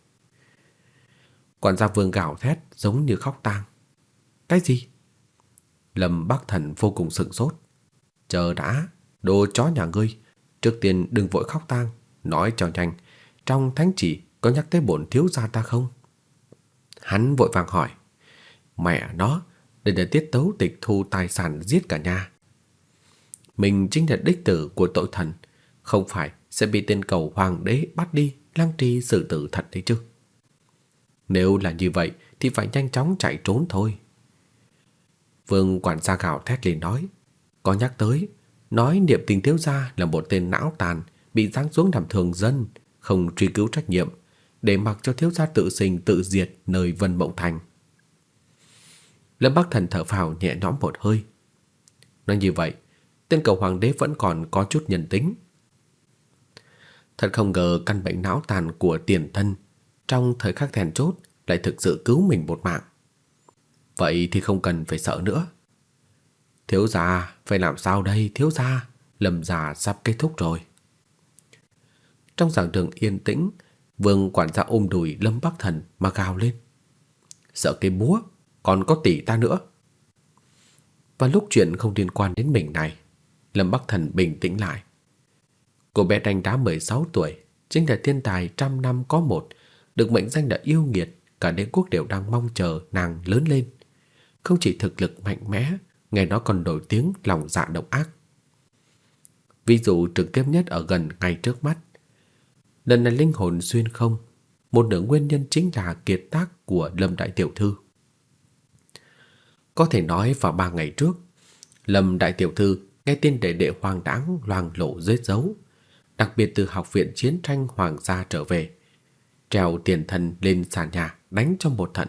Quản gia Vương gào thét giống như khóc tang. Cái gì? Lâm Bắc Thần vô cùng sững sốt. Chờ đã, đồ chó nhà ngươi, trước tiên đừng vội khóc tang, nói cho nhanh, trong thánh chỉ có nhắc tới bổn thiếu gia ta không? Hắn vội vàng hỏi, mẹ nó, đây là tiết tấu tịch thu tài sản giết cả nhà. Mình chính là đích tử của tội thần, không phải sẽ bị tên cầu hoàng đế bắt đi lăng trì xử tử thật đấy chứ. Nếu là như vậy thì phải nhanh chóng chạy trốn thôi. Vương quản gia gào thét lên nói, có nhắc tới, nói niệm tình thiếu gia là một tên não tàn, bị giáng xuống làm thường dân, không truy cứu trách nhiệm, để mặc cho thiếu gia tự sinh tự diệt nơi Vân Mộng Thành. Lâm Bắc Thần thở phào nhẹ nhõm một hơi. Nói như vậy, tên cầu hoàng đế vẫn còn có chút nhân tính. Thật không ngờ căn bệnh não tàn của tiền thân trong thời khắc then chốt lại thực sự cứu mình một mạng. Vậy thì không cần phải sợ nữa. Thiếu gia, phải làm sao đây thiếu gia? Lâm già sắp kết thúc rồi. Trong giảng đường yên tĩnh, Vương quản gia ôm đùi Lâm Bắc Thần mà gào lên. Sợ cái búa, còn có tỷ ta nữa. Và lúc chuyện không liên quan đến mình này, Lâm Bắc Thần bình tĩnh lại. Cô bé đánh đá 16 tuổi, chính là thiên tài trăm năm có một, được mệnh danh là yêu nghiệt, cả đế quốc đều đang mong chờ nàng lớn lên. Không chỉ thực lực mạnh mẽ, ngày đó còn nổi tiếng lòng dạ độc ác. Ví dụ trực tiếp nhất ở gần ngay trước mắt. Lần này linh hồn xuyên không, một nửa nguyên nhân chính là kiệt tác của Lâm Đại Tiểu Thư. Có thể nói vào ba ngày trước, Lâm Đại Tiểu Thư nghe tin đệ đệ hoàng đáng loang lộ dưới dấu, đặc biệt từ học viện chiến tranh hoàng gia trở về, treo tiền thần lên sàn nhà đánh cho một thận,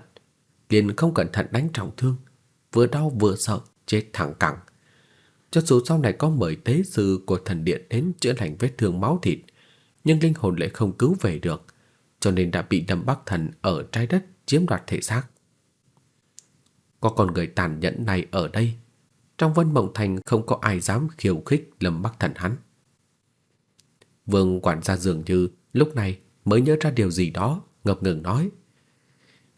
liền không cẩn thận đánh trọng thương, vừa đau vừa sợ, chết thẳng cẳng. Cho dù sau này có mời tế sư của thần điện đến chữa lành vết thương máu thịt, nhưng linh hồn lại không cứu về được, cho nên đã bị đâm Bắc Thần ở trái đất chiếm đoạt thể xác. Có con người tàn nhẫn này ở đây, trong Vân Mộng Thành không có ai dám khiêu khích Lâm Bắc Thần hắn. Vương quản gia dường như lúc này mới nhớ ra điều gì đó, ngập ngừng nói: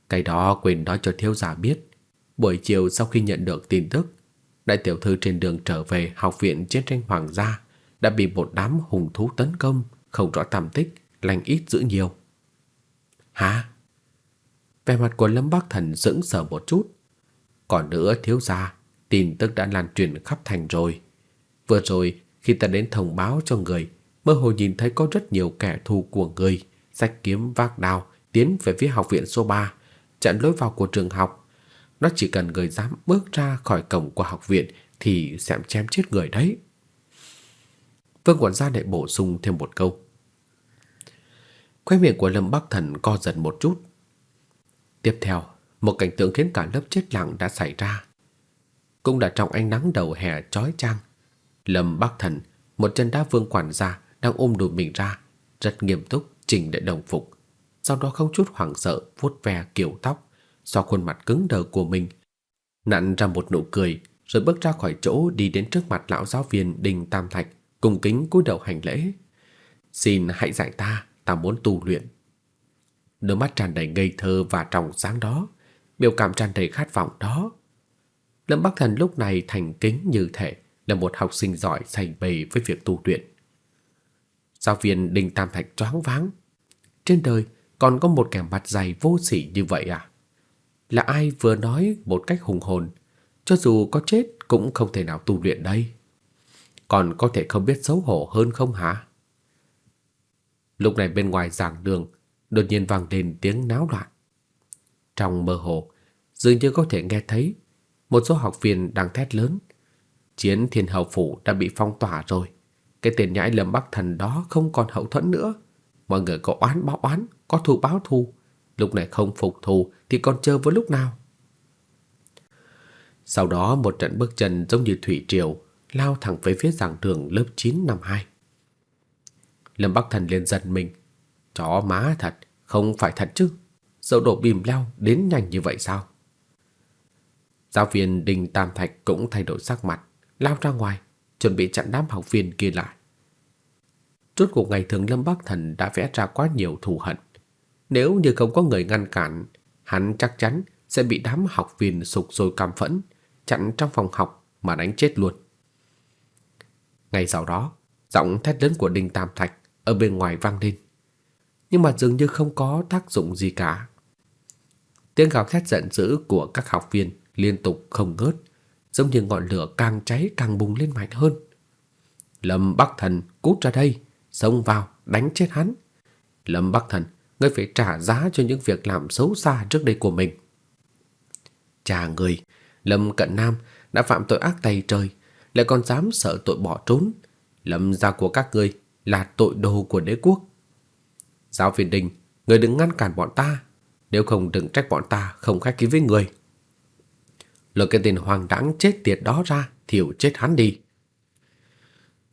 "Cái đó quên nói cho thiếu gia biết, buổi chiều sau khi nhận được tin tức, đại tiểu thư trên đường trở về học viện chiến tranh hoàng gia đã bị một đám hùng thú tấn công, không rõ tầm tích, lành ít dữ nhiều." "Hả?" Vẻ mặt của Lâm Bắc Thần sững sờ một chút. Còn nữa thiếu gia, tin tức đã lan truyền khắp thành rồi. Vừa rồi khi ta đến thông báo cho người, mơ hồ nhìn thấy có rất nhiều kẻ thù của người, sách kiếm vác đao tiến về phía học viện số 3, chặn lối vào của trường học. Nó chỉ cần người dám bước ra khỏi cổng của học viện thì sẽ chém chết người đấy. Vương quản gia lại bổ sung thêm một câu. Khóe miệng của Lâm Bắc Thần co giật một chút. Tiếp theo, một cảnh tượng khiến cả lớp chết lặng đã xảy ra. Cũng đã trong ánh nắng đầu hè chói chang, Lâm Bắc Thần, một chân đá Vương quản gia đang ôm đùi mình ra, rất nghiêm túc chỉnh lại đồng phục, sau đó không chút hoảng sợ vuốt ve kiểu tóc, xoa khuôn mặt cứng đờ của mình, nặn ra một nụ cười, rồi bước ra khỏi chỗ đi đến trước mặt lão giáo viên Đinh Tam Thạch, cung kính cúi đầu hành lễ. "Xin hãy dạy ta, ta muốn tu luyện." Đôi mắt tràn đầy ngây thơ và trong sáng đó, biểu cảm tràn đầy khát vọng đó. Lâm Bắc Thần lúc này thành kính như thể là một học sinh giỏi say bề với việc tu luyện. Giáo viên Đinh Tam Thạch choáng váng. Trên đời còn có một kẻ mặt dày vô sỉ như vậy à? Là ai vừa nói một cách hùng hồn, cho dù có chết cũng không thể nào tu luyện đây. Còn có thể không biết xấu hổ hơn không hả? Lúc này bên ngoài giảng đường đột nhiên vang lên tiếng náo loạn. Trong mơ hồ, dường như có thể nghe thấy một số học viên đang thét lớn. Chiến Thiên Hầu phủ đã bị phong tỏa rồi. Cái tên nhãi Lâm Bắc Thần đó không còn hậu thuẫn nữa. Mọi người có oán báo oán, có thù báo thù. Lúc này không phục thù thì còn chờ với lúc nào? Sau đó một trận bước chân giống như thủy triều lao thẳng về phía giảng đường lớp 9 năm 2. Lâm Bắc Thần liền giật mình. Chó má thật, không phải thật chứ. Dẫu đổ bìm leo đến nhanh như vậy sao? Giáo viên Đinh Tam Thạch cũng thay đổi sắc mặt, lao ra ngoài, chuẩn bị chặn đám học viên kia lại. Rốt cuộc ngày thường Lâm Bắc Thần đã vẽ ra quá nhiều thù hận. Nếu như không có người ngăn cản, hắn chắc chắn sẽ bị đám học viên sục rồi cam phẫn, chặn trong phòng học mà đánh chết luôn. ngày sau đó, giọng thét lớn của Đinh Tam Thạch ở bên ngoài vang lên. Nhưng mà dường như không có tác dụng gì cả. Tiếng gào thét giận dữ của các học viên liên tục không ngớt, giống như ngọn lửa càng cháy càng bùng lên mạnh hơn. Lâm Bắc Thần cút ra đây, xông vào, đánh chết hắn. Lâm Bắc Thần, ngươi phải trả giá cho những việc làm xấu xa trước đây của mình. Cha người, Lâm Cận Nam đã phạm tội ác tày trời, lại còn dám sợ tội bỏ trốn. Lâm gia của các ngươi là tội đồ của đế quốc. Giáo viên Đình, người đừng ngăn cản bọn ta, nếu không đừng trách bọn ta không khách khí với người. Lôi cái tên hoàng đãng chết tiệt đó ra, thiểu chết hắn đi.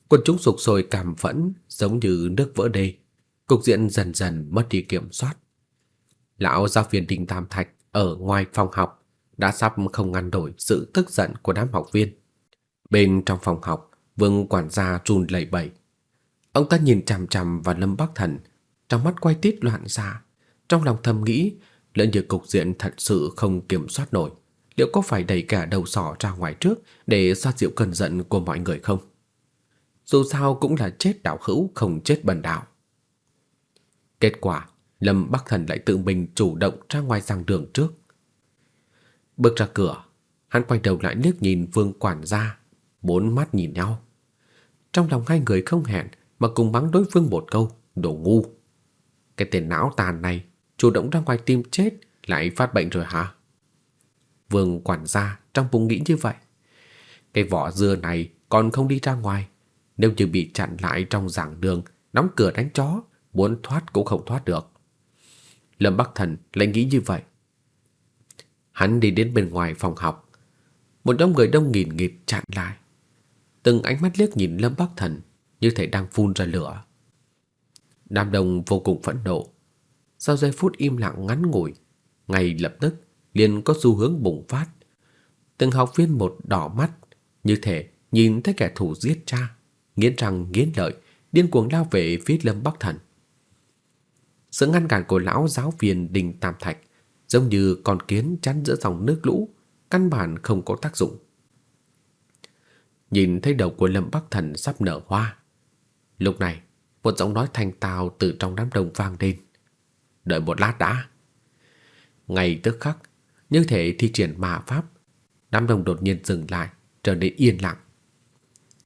Quân chúng sục sôi cảm phẫn giống như nước vỡ đê, cục diện dần dần mất đi kiểm soát. Lão giáo viên Đinh Tam Thạch ở ngoài phòng học đã sắp không ngăn nổi sự tức giận của đám học viên. Bên trong phòng học, Vương quản gia trùn lẩy bẩy. Ông ta nhìn chằm chằm vào Lâm Bắc Thần, trong mắt quay tít loạn xạ, trong lòng thầm nghĩ, lỡ như cục diện thật sự không kiểm soát nổi, liệu có phải đẩy cả đầu sỏ ra ngoài trước để xoa dịu cơn giận của mọi người không? Dù sao cũng là chết đạo hữu không chết bần đạo. Kết quả, Lâm Bắc Thần lại tự mình chủ động ra ngoài giảng đường trước. Bước ra cửa, hắn quay đầu lại liếc nhìn Vương quản gia, bốn mắt nhìn nhau. Trong lòng hai người không hẹn mà cùng mắng đối phương một câu, đồ ngu. Cái tên não tàn này chủ động ra ngoài tìm chết lại phát bệnh rồi hả? Vương quản gia trong bụng nghĩ như vậy. Cái vỏ dưa này còn không đi ra ngoài, nếu như bị chặn lại trong giảng đường, đóng cửa đánh chó, muốn thoát cũng không thoát được. Lâm Bắc Thần lại nghĩ như vậy. Hắn đi đến bên ngoài phòng học. Một đống người đông nghìn nghịt chặn lại. Từng ánh mắt liếc nhìn Lâm Bắc Thần như thể đang phun ra lửa. Đàm đồng vô cùng phẫn nộ. Sau giây phút im lặng ngắn ngủi, ngay lập tức liền có xu hướng bùng phát. Từng học viên một đỏ mắt, như thể nhìn thấy kẻ thù giết cha, nghiến răng nghiến lợi, điên cuồng lao về phía Lâm Bắc Thần. Sự ngăn cản của lão giáo viên Đình Tam Thạch giống như con kiến chắn giữa dòng nước lũ, căn bản không có tác dụng. Nhìn thấy đầu của Lâm Bắc Thần sắp nở hoa. Lúc này, một giọng nói thanh tao từ trong đám đông vang lên. Đợi một lát đã. Ngay tức khắc, như thể thi triển ma pháp, đám đông đột nhiên dừng lại, trở nên yên lặng.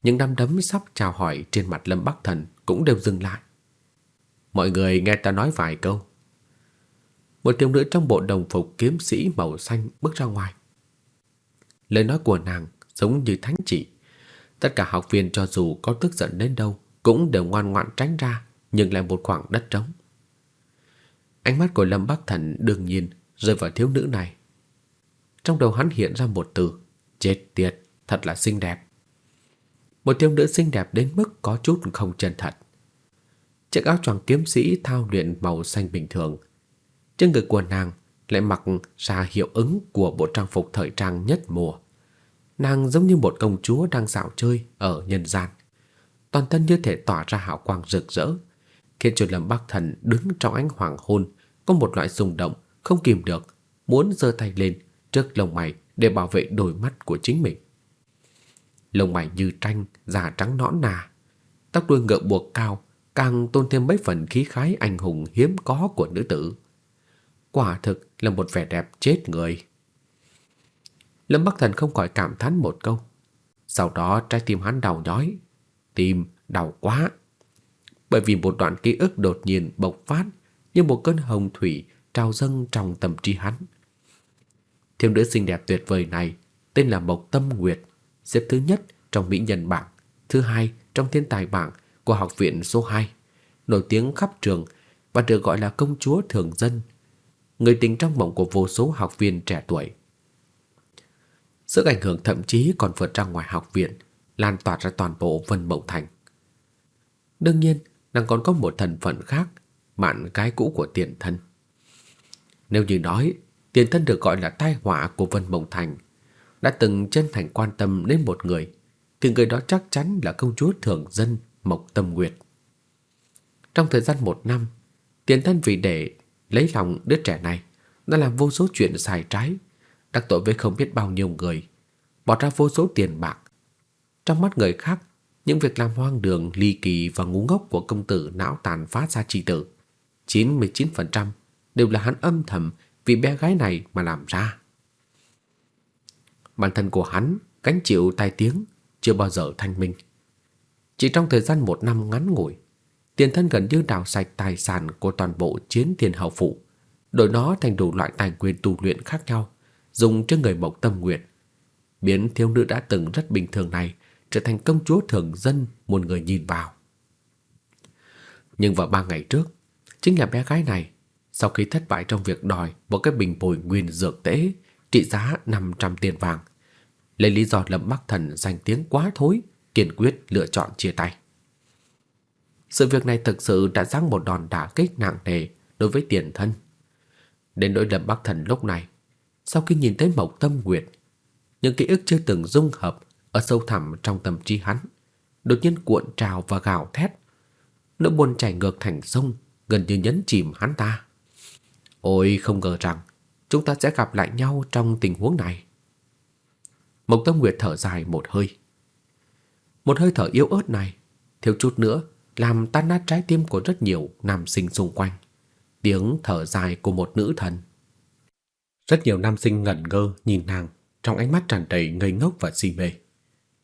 Những đám đấm sắp chào hỏi trên mặt Lâm Bắc Thần cũng đều dừng lại. Mọi người nghe ta nói vài câu. Một thiếu nữ trong bộ đồng phục kiếm sĩ màu xanh bước ra ngoài. Lời nói của nàng giống như thánh chỉ. Tất cả học viên cho dù có tức giận đến đâu cũng đều ngoan ngoãn tránh ra, nhưng lại một khoảng đất trống. Ánh mắt của Lâm Bắc Thần đương nhiên rơi vào thiếu nữ này. Trong đầu hắn hiện ra một từ, chết tiệt, thật là xinh đẹp. Một thiếu nữ xinh đẹp đến mức có chút không chân thật. Chiếc áo choàng kiếm sĩ thao luyện màu xanh bình thường. Trên người của nàng lại mặc ra hiệu ứng của bộ trang phục thời trang nhất mùa. Nàng giống như một công chúa đang dạo chơi ở nhân gian. Toàn thân như thể tỏa ra hào quang rực rỡ, khiến cho Lâm Bắc Thần đứng trong ánh hoàng hôn có một loại rung động không kìm được, muốn giơ tay lên trước lông mày để bảo vệ đôi mắt của chính mình. Lông mày như tranh, da trắng nõn nà, tóc đuôi ngựa buộc cao, càng tôn thêm mấy phần khí khái anh hùng hiếm có của nữ tử. Quả thực là một vẻ đẹp chết người. Lâm Bắc Thần không khỏi cảm thán một câu. Sau đó trái tim hắn đau nhói, tim đau quá. Bởi vì một đoạn ký ức đột nhiên bộc phát như một cơn hồng thủy trào dâng trong tâm trí hắn. Thiếu nữ xinh đẹp tuyệt vời này tên là Mộc Tâm Nguyệt, xếp thứ nhất trong mỹ nhân bảng, thứ hai trong thiên tài bảng của học viện số 2, nổi tiếng khắp trường và được gọi là công chúa thường dân, người tình trong mộng của vô số học viên trẻ tuổi. Sức ảnh hưởng thậm chí còn vượt ra ngoài học viện, lan tỏa ra toàn bộ Vân Mộng Thành. Đương nhiên, nàng còn có một thần phận khác, bạn cái cũ của tiền thân. Nếu như nói, tiền thân được gọi là tai họa của Vân Mộng Thành, đã từng chân thành quan tâm đến một người, thì người đó chắc chắn là công chúa thường dân Mộc Tâm Nguyệt. Trong thời gian một năm, tiền thân vì để lấy lòng đứa trẻ này đã làm vô số chuyện sai trái, đắc tội với không biết bao nhiêu người, bỏ ra vô số tiền bạc. Trong mắt người khác, những việc làm hoang đường, ly kỳ và ngu ngốc của công tử não tàn phá ra chi tử, 99% đều là hắn âm thầm vì bé gái này mà làm ra. Bản thân của hắn gánh chịu tai tiếng chưa bao giờ thanh minh. Chỉ trong thời gian một năm ngắn ngủi, tiền thân gần như đào sạch tài sản của toàn bộ chiến tiền hậu phụ, đổi nó thành đủ loại tài nguyên tu luyện khác nhau, dùng cho người mộc tâm nguyện, biến thiếu nữ đã từng rất bình thường này trở thành công chúa thường dân một người nhìn vào. Nhưng vào ba ngày trước, chính là bé gái này, sau khi thất bại trong việc đòi một cái bình bồi nguyên dược tế trị giá 500 tiền vàng, lấy lý do Lâm Bắc Thần danh tiếng quá thối, kiên quyết lựa chọn chia tay. Sự việc này thực sự đã giáng một đòn đả kích nặng nề đối với tiền thân. Đến nỗi Lâm Bắc Thần lúc này, sau khi nhìn thấy Mộc Tâm Nguyệt, những ký ức chưa từng dung hợp ở sâu thẳm trong tâm trí hắn, đột nhiên cuộn trào và gào thét. Nỗi buồn chảy ngược thành sông, gần như nhấn chìm hắn ta. Ôi không ngờ rằng chúng ta sẽ gặp lại nhau trong tình huống này. Mộc Tâm Nguyệt thở dài một hơi. Một hơi thở yếu ớt này, thiếu chút nữa làm tan nát trái tim của rất nhiều nam sinh xung quanh. Tiếng thở dài của một nữ thần. Rất nhiều nam sinh ngẩn ngơ nhìn nàng, trong ánh mắt tràn đầy ngây ngốc và si mê.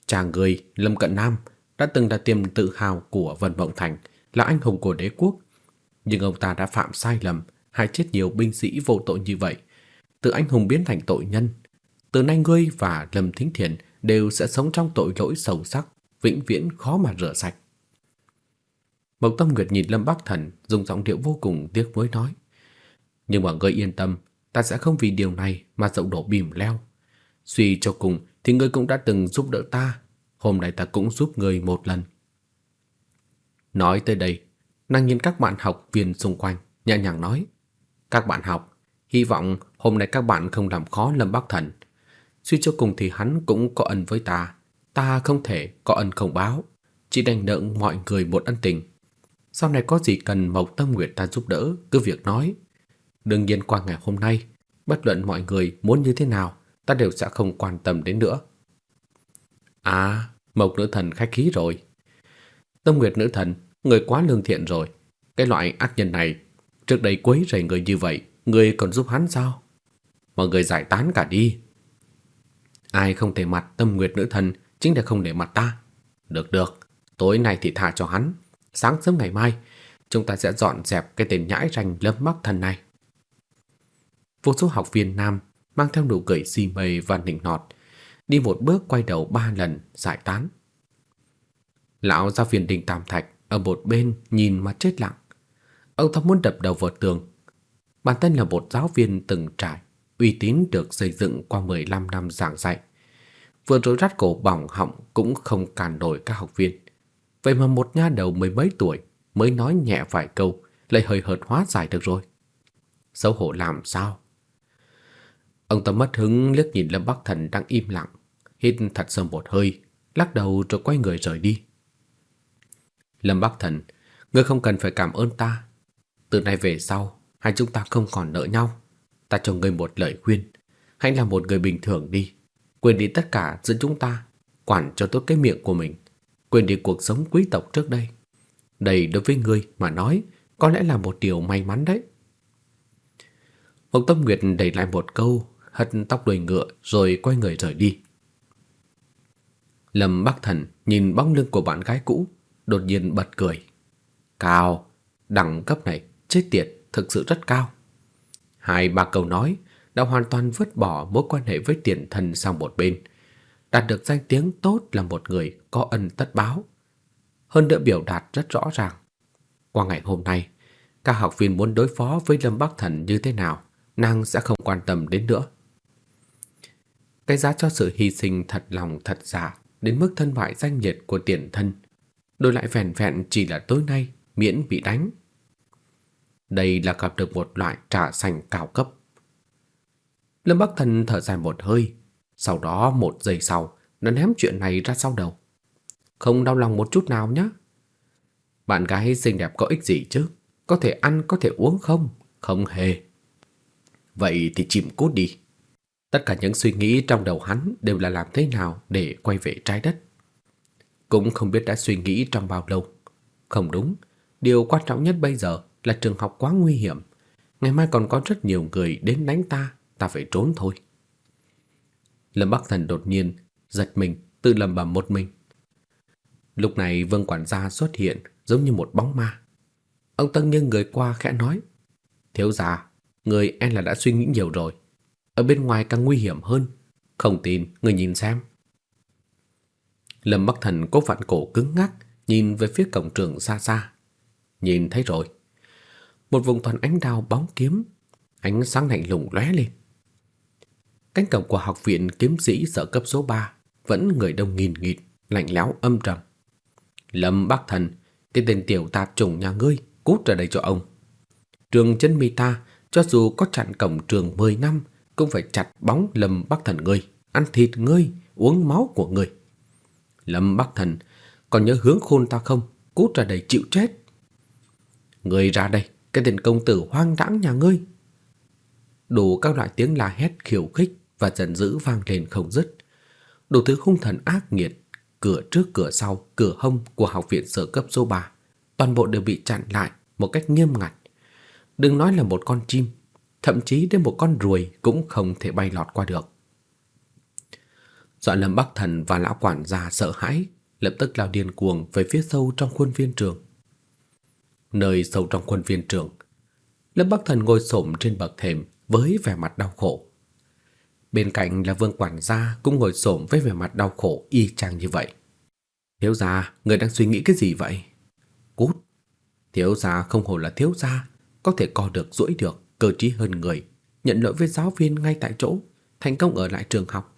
Chàng người Lâm Cận Nam đã từng là tiềm tự hào của Vân Mộng Thành, là anh hùng của đế quốc, nhưng ông ta đã phạm sai lầm, hại chết nhiều binh sĩ vô tội như vậy, từ anh hùng biến thành tội nhân. Từ nay ngươi và Lâm Thính Thiền đều sẽ sống trong tội lỗi sâu sắc, vĩnh viễn khó mà rửa sạch. Mộc Tâm Nguyệt nhìn Lâm Bắc Thần dùng giọng điệu vô cùng tiếc nuối nói: "Nhưng mà ngươi yên tâm, ta sẽ không vì điều này mà dậu đổ bìm leo. Suy cho cùng thì ngươi cũng đã từng giúp đỡ ta, hôm nay ta cũng giúp ngươi một lần." Nói tới đây, nàng nhìn các bạn học viên xung quanh, nhẹ nhàng nói: "Các bạn học, hy vọng hôm nay các bạn không làm khó Lâm Bắc Thần. Suy cho cùng thì hắn cũng có ân với ta, ta không thể có ân không báo, chỉ đành nợ mọi người một ân tình." Sau này có gì cần Mộc Tâm Nguyệt ta giúp đỡ, cứ việc nói. Đương nhiên qua ngày hôm nay, bất luận mọi người muốn như thế nào, ta đều sẽ không quan tâm đến nữa. À, Mộc nữ thần khách khí rồi. Tâm Nguyệt nữ thần, người quá lương thiện rồi. Cái loại ác nhân này, trước đây quấy rầy người như vậy, người còn giúp hắn sao? Mọi người giải tán cả đi. Ai không thể mặt Tâm Nguyệt nữ thần chính là không để mặt ta. Được được, tối nay thì thả cho hắn, sáng sớm ngày mai chúng ta sẽ dọn dẹp cái tên nhãi ranh lấm mắc thần này. Vô số học viên nam mang theo nụ cười si mê và nịnh nọt, đi một bước quay đầu ba lần giải tán. Lão giáo viên Đinh Tam Thạch ở một bên nhìn mà chết lặng. Ông ta muốn đập đầu vào tường. Bản thân là một giáo viên từng trải, uy tín được xây dựng qua 15 năm giảng dạy. Vừa rồi rát cổ bỏng họng cũng không cản nổi các học viên. Vậy mà một nha đầu mười mấy tuổi mới nói nhẹ vài câu, lại hơi hợt hóa giải được rồi. Xấu hổ làm sao? Ông ta mất hứng liếc nhìn Lâm Bắc Thần đang im lặng, hít thật sâu một hơi, lắc đầu rồi quay người rời đi. Lâm Bắc Thần, ngươi không cần phải cảm ơn ta. Từ nay về sau, hai chúng ta không còn nợ nhau. Ta cho ngươi một lời khuyên, hãy là một người bình thường đi, quên đi tất cả giữa chúng ta, quản cho tốt cái miệng của mình, quên đi cuộc sống quý tộc trước đây. Đây đối với ngươi mà nói, có lẽ là một điều may mắn đấy. ông Tâm Nguyệt đẩy lại một câu, hất tóc đuôi ngựa rồi quay người rời đi. Lâm Bắc Thần nhìn bóng lưng của bạn gái cũ, đột nhiên bật cười. Cao, đẳng cấp này chết tiệt thực sự rất cao. Hai ba câu nói đã hoàn toàn vứt bỏ mối quan hệ với tiền thần sang một bên, đạt được danh tiếng tốt là một người có ân tất báo. Hơn nữa biểu đạt rất rõ ràng. Qua ngày hôm nay, các học viên muốn đối phó với Lâm Bắc Thần như thế nào, nàng sẽ không quan tâm đến nữa. Cái giá cho sự hy sinh thật lòng thật giả đến mức thân bại danh liệt của tiền thân, đổi lại vẻn vẹn chỉ là tối nay miễn bị đánh. Đây là gặp được một loại trà xanh cao cấp. Lâm Bắc Thần thở dài một hơi, sau đó một giây sau, nó ném chuyện này ra sau đầu. Không đau lòng một chút nào nhé. Bạn gái xinh đẹp có ích gì chứ? Có thể ăn, có thể uống không? Không hề. Vậy thì chìm cút đi. Tất cả những suy nghĩ trong đầu hắn đều là làm thế nào để quay về trái đất. Cũng không biết đã suy nghĩ trong bao lâu. Không đúng, điều quan trọng nhất bây giờ là trường học quá nguy hiểm. Ngày mai còn có rất nhiều người đến đánh ta, ta phải trốn thôi. Lâm Bắc Thần đột nhiên giật mình, tự lầm bầm một mình. Lúc này Vương quản gia xuất hiện giống như một bóng ma. Ông Tân Nhân người qua khẽ nói: "Thiếu gia, người em là đã suy nghĩ nhiều rồi. Ở bên ngoài càng nguy hiểm hơn, không tin người nhìn xem." Lâm Bắc Thần cố vặn cổ cứng ngắc, nhìn về phía cổng trường xa xa. Nhìn thấy rồi. Một vùng toàn ánh đao bóng kiếm, ánh sáng lạnh lùng lóe lên. Cánh cổng của học viện kiếm sĩ sở cấp số 3 vẫn người đông nghìn nghịt, lạnh lẽo âm trầm. Lâm Bắc Thần, cái tên tiểu tạp chủng nhà ngươi, cút ra đây cho ông. Trường chân mi ta, cho dù có chặn cổng trường 10 năm, cũng phải chặt bóng Lâm Bắc Thần ngươi, ăn thịt ngươi, uống máu của ngươi. Lâm Bắc Thần, còn nhớ hướng khôn ta không? Cút ra đây chịu chết. Ngươi ra đây, cái tên công tử hoang đãng nhà ngươi. Đủ các loại tiếng la hét khiêu khích và giận dữ vang lên không dứt. Đủ thứ hung thần ác nghiệt, cửa trước cửa sau, cửa hông của học viện sở cấp số 3, toàn bộ đều bị chặn lại một cách nghiêm ngặt. Đừng nói là một con chim, thậm chí đến một con ruồi cũng không thể bay lọt qua được. Doãn Lâm Bắc Thần và lão quản gia sợ hãi, lập tức lao điên cuồng về phía sâu trong khuôn viên trường. Nơi sâu trong khuôn viên trường, Lâm Bắc Thần ngồi xổm trên bậc thềm với vẻ mặt đau khổ. Bên cạnh là Vương quản gia cũng ngồi xổm với vẻ mặt đau khổ y chang như vậy. Thiếu gia, người đang suy nghĩ cái gì vậy? Cút. Thiếu gia không hổ là thiếu gia, có thể co được duỗi được, cơ trí hơn người, nhận lỗi với giáo viên ngay tại chỗ, thành công ở lại trường học.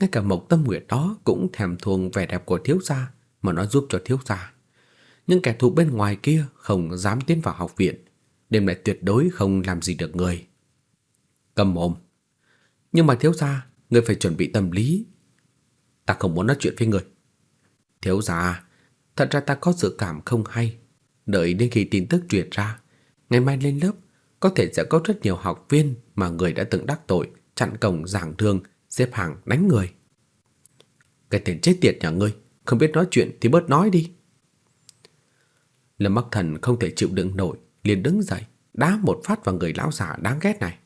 Ngay cả Mộc Tâm Nguyệt đó cũng thèm thuồng vẻ đẹp của thiếu gia mà nó giúp cho thiếu gia. Nhưng kẻ thù bên ngoài kia không dám tiến vào học viện, đêm nay tuyệt đối không làm gì được người. Cầm mồm. Nhưng mà thiếu gia, người phải chuẩn bị tâm lý. Ta không muốn nói chuyện với người. Thiếu gia, thật ra ta có dự cảm không hay. Đợi đến khi tin tức truyền ra, ngày mai lên lớp, có thể sẽ có rất nhiều học viên mà người đã từng đắc tội, chặn cổng giảng đường, xếp hàng đánh người. Cái tên chết tiệt nhà ngươi, không biết nói chuyện thì bớt nói đi. Lâm Bắc Thần không thể chịu đựng nổi, liền đứng dậy, đá một phát vào người lão giả đáng ghét này.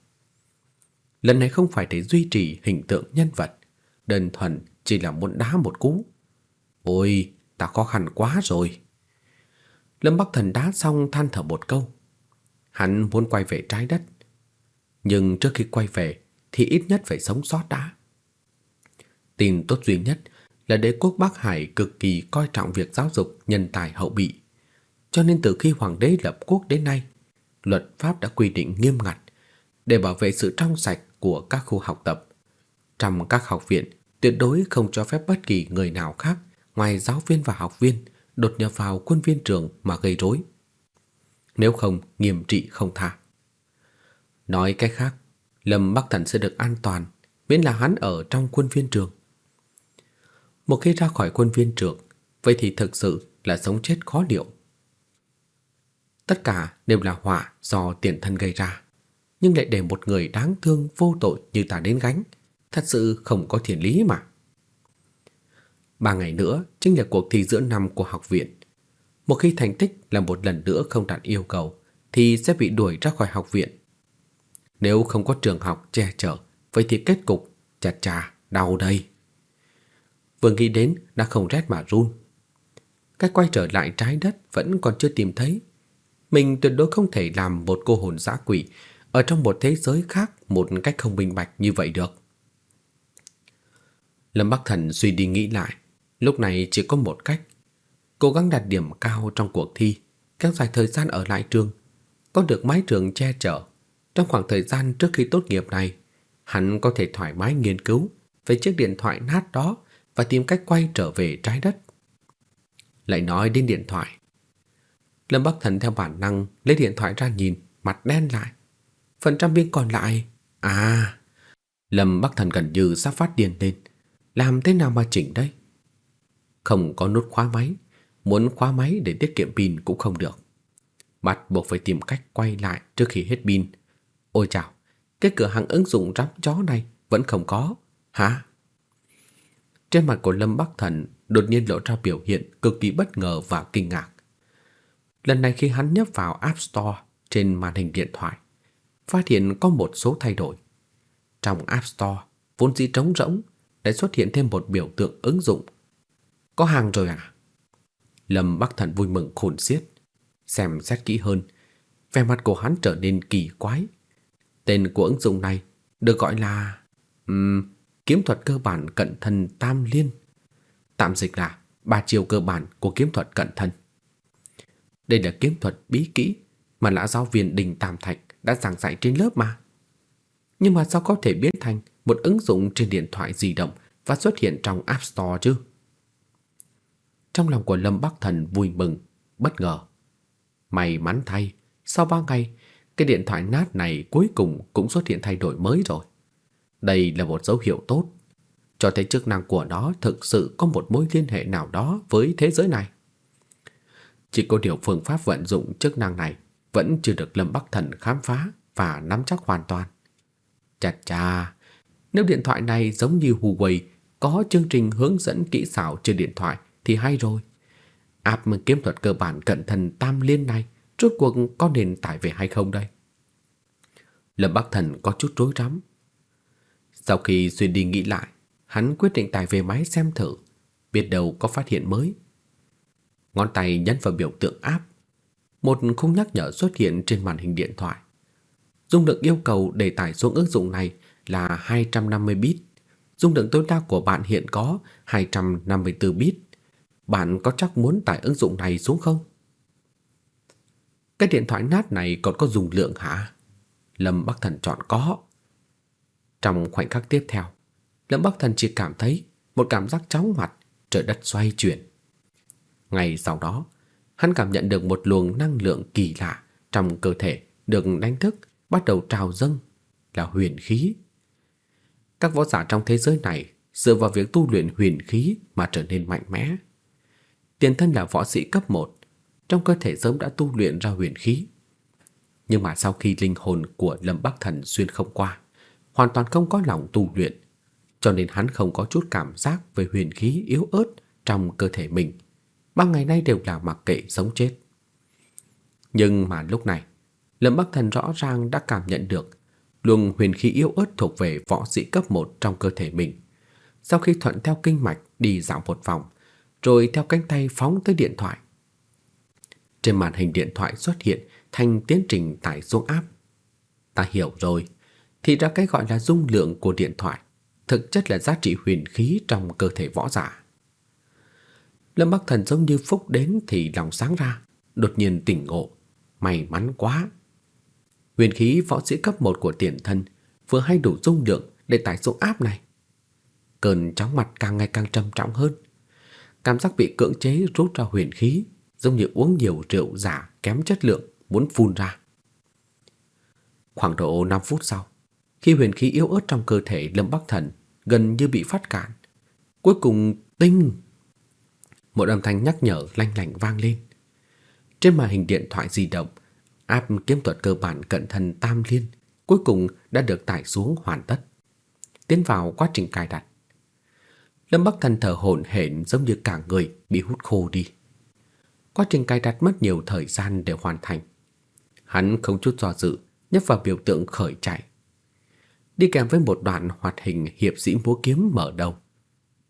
Lần này không phải để duy trì hình tượng nhân vật, đơn thuần chỉ là muốn đá một cú. Ôi, ta khó khăn quá rồi. Lâm Bắc Thần đá xong than thở một câu. Hắn muốn quay về trái đất, nhưng trước khi quay về thì ít nhất phải sống sót đã. Tin tốt duy nhất là đế quốc Bắc Hải cực kỳ coi trọng việc giáo dục nhân tài hậu bị. Cho nên từ khi hoàng đế lập quốc đến nay, luật pháp đã quy định nghiêm ngặt để bảo vệ sự trong sạch của các khu học tập. Trong các học viện, tuyệt đối không cho phép bất kỳ người nào khác ngoài giáo viên và học viên đột nhập vào quân viên trường mà gây rối. Nếu không, nghiêm trị không tha. Nói cách khác, Lâm Bắc Thần sẽ được an toàn miễn là hắn ở trong quân viên trường. Một khi ra khỏi quân viên trường, vậy thì thực sự là sống chết khó liệu. Tất cả đều là họa do tiền thân gây ra, nhưng lại để một người đáng thương vô tội như ta đến gánh, thật sự không có thiện lý mà. Ba ngày nữa chính là cuộc thi giữa năm của học viện. Một khi thành tích là một lần nữa không đạt yêu cầu thì sẽ bị đuổi ra khỏi học viện. Nếu không có trường học che chở, vậy thì kết cục chà chà đau đây. Vừa nghĩ đến đã không rét mà run. Cách quay trở lại trái đất vẫn còn chưa tìm thấy. Mình tuyệt đối không thể làm một cô hồn dã quỷ ở trong một thế giới khác một cách không minh bạch như vậy được. Lâm Bắc Thần suy đi nghĩ lại, lúc này chỉ có một cách, cố gắng đạt điểm cao trong cuộc thi, kéo dài thời gian ở lại trường, có được mái trường che chở. Trong khoảng thời gian trước khi tốt nghiệp này, hắn có thể thoải mái nghiên cứu về chiếc điện thoại nát đó và tìm cách quay trở về trái đất. Lại nói đến điện thoại. Lâm Bắc Thần theo bản năng lấy điện thoại ra nhìn, mặt đen lại. Phần trăm viên còn lại, à, Lâm Bắc Thần gần như sắp phát điên lên. Làm thế nào mà chỉnh đây? Không có nút khóa máy, muốn khóa máy để tiết kiệm pin cũng không được. Bắt buộc phải tìm cách quay lại trước khi hết pin. Ôi chào, cái cửa hàng ứng dụng rắm chó này vẫn không có, hả? Trên mặt của Lâm Bắc Thần đột nhiên lộ ra biểu hiện cực kỳ bất ngờ và kinh ngạc. Lần này khi hắn nhấp vào App Store trên màn hình điện thoại, phát hiện có một số thay đổi. Trong App Store vốn dĩ trống rỗng, lại xuất hiện thêm một biểu tượng ứng dụng. Có hàng rồi à? Lâm Bắc Thần vui mừng khôn xiết, xem xét kỹ hơn, vẻ mặt của hắn trở nên kỳ quái. Tên của ứng dụng này được gọi là um, kiếm thuật cơ bản cận thân tam liên. Tạm dịch là ba chiều cơ bản của kiếm thuật cận thân. Đây là kiếm thuật bí kỹ mà lão giáo viên Đình Tam Thạch đã giảng dạy trên lớp mà. Nhưng mà sao có thể biến thành một ứng dụng trên điện thoại di động và xuất hiện trong App Store chứ? Trong lòng của Lâm Bắc Thần vui mừng, bất ngờ. May mắn thay, sau ba ngày, cái điện thoại nát này cuối cùng cũng xuất hiện thay đổi mới rồi. Đây là một dấu hiệu tốt, cho thấy chức năng của nó thực sự có một mối liên hệ nào đó với thế giới này. Chỉ có điều phương pháp vận dụng chức năng này vẫn chưa được Lâm Bắc Thần khám phá và nắm chắc hoàn toàn. Chà chà, nếu điện thoại này giống như Huawei có chương trình hướng dẫn kỹ xảo trên điện thoại thì hay rồi. App kiếm thuật cơ bản cận thần tam liên này rốt cuộc có nền tải về hay không đây? Lâm Bắc Thần có chút rối rắm. Sau khi suy đi nghĩ lại, hắn quyết định tải về máy xem thử, biết đâu có phát hiện mới. Ngón tay nhấn vào biểu tượng app, một khung nhắc nhở xuất hiện trên màn hình điện thoại. Dung lượng yêu cầu để tải xuống ứng dụng này là 250 bit. Dung lượng tối đa của bạn hiện có 254 bit. Bạn có chắc muốn tải ứng dụng này xuống không? Cái điện thoại nát này còn có dung lượng hả? Lâm Bắc Thần chọn có. Trong khoảnh khắc tiếp theo, Lâm Bắc Thần chỉ cảm thấy một cảm giác chóng mặt, trời đất xoay chuyển. Ngày sau đó, hắn cảm nhận được một luồng năng lượng kỳ lạ trong cơ thể được đánh thức, bắt đầu trào dâng, là huyền khí. Các võ giả trong thế giới này dựa vào việc tu luyện huyền khí mà trở nên mạnh mẽ. Tiền thân là võ sĩ cấp 1, trong cơ thể sớm đã tu luyện ra huyền khí. Nhưng mà sau khi linh hồn của Lâm Bắc Thần xuyên không qua, hoàn toàn không có lòng tu luyện, cho nên hắn không có chút cảm giác về huyền khí yếu ớt trong cơ thể mình. Ba ngày nay đều là mặc kệ sống chết. Nhưng mà lúc này, Lâm Bắc Thần rõ ràng đã cảm nhận được luồng huyền khí yếu ớt thuộc về võ sĩ cấp 1 trong cơ thể mình. Sau khi thuận theo kinh mạch đi dạo một vòng, rồi theo cánh tay phóng tới điện thoại. Trên màn hình điện thoại xuất hiện thành tiến trình tải xuống áp. Ta hiểu rồi, thì ra cái gọi là dung lượng của điện thoại thực chất là giá trị huyền khí trong cơ thể võ giả. Lâm Bắc Thần giống như phúc đến thì lòng sáng ra, đột nhiên tỉnh ngộ, may mắn quá. Huyền khí võ sĩ cấp 1 của tiền thân vừa hay đủ dung lượng để tải xuống áp này. Cơn chóng mặt càng ngày càng trầm trọng hơn. Cảm giác bị cưỡng chế rút ra huyền khí, giống như uống nhiều rượu giả kém chất lượng muốn phun ra. Khoảng độ 5 phút sau, khi huyền khí yếu ớt trong cơ thể Lâm Bắc Thần gần như bị phát cạn, cuối cùng tinh một âm thanh nhắc nhở lanh lảnh vang lên. Trên màn hình điện thoại di động, app kiếm thuật cơ bản cận thân Tam Liên cuối cùng đã được tải xuống hoàn tất. Tiến vào quá trình cài đặt. Lâm Bắc Thần thở hổn hển giống như cả người bị hút khô đi. Quá trình cài đặt mất nhiều thời gian để hoàn thành. Hắn không chút do dự, nhấp vào biểu tượng khởi chạy. Đi kèm với một đoạn hoạt hình hiệp sĩ múa kiếm mở đầu.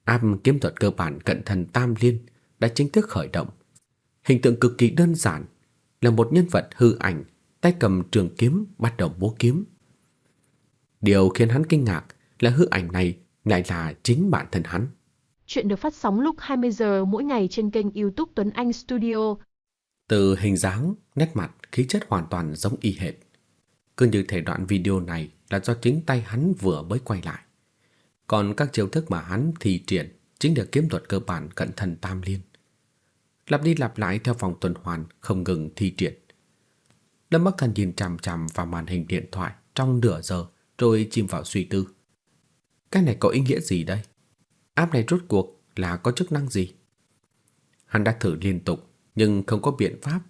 am kiếm thuật cơ bản cận thần Tam Liên đã chính thức khởi động. Hình tượng cực kỳ đơn giản, là một nhân vật hư ảnh, tay cầm trường kiếm bắt đầu múa kiếm. Điều khiến hắn kinh ngạc là hư ảnh này lại là chính bản thân hắn. Chuyện được phát sóng lúc 20 giờ mỗi ngày trên kênh YouTube Tuấn Anh Studio. Từ hình dáng, nét mặt, khí chất hoàn toàn giống y hệt. Cứ như thể đoạn video này là do chính tay hắn vừa mới quay lại. Còn các chiêu thức mà hắn thi triển chính là kiếm thuật cơ bản cận thần tam liên. Lặp đi lặp lại theo vòng tuần hoàn không ngừng thi triển. Lâm Bắc Thần nhìn chằm chằm vào màn hình điện thoại trong nửa giờ rồi chìm vào suy tư. Cái này có ý nghĩa gì đây? app này rốt cuộc là có chức năng gì? Hắn đã thử liên tục nhưng không có biện pháp,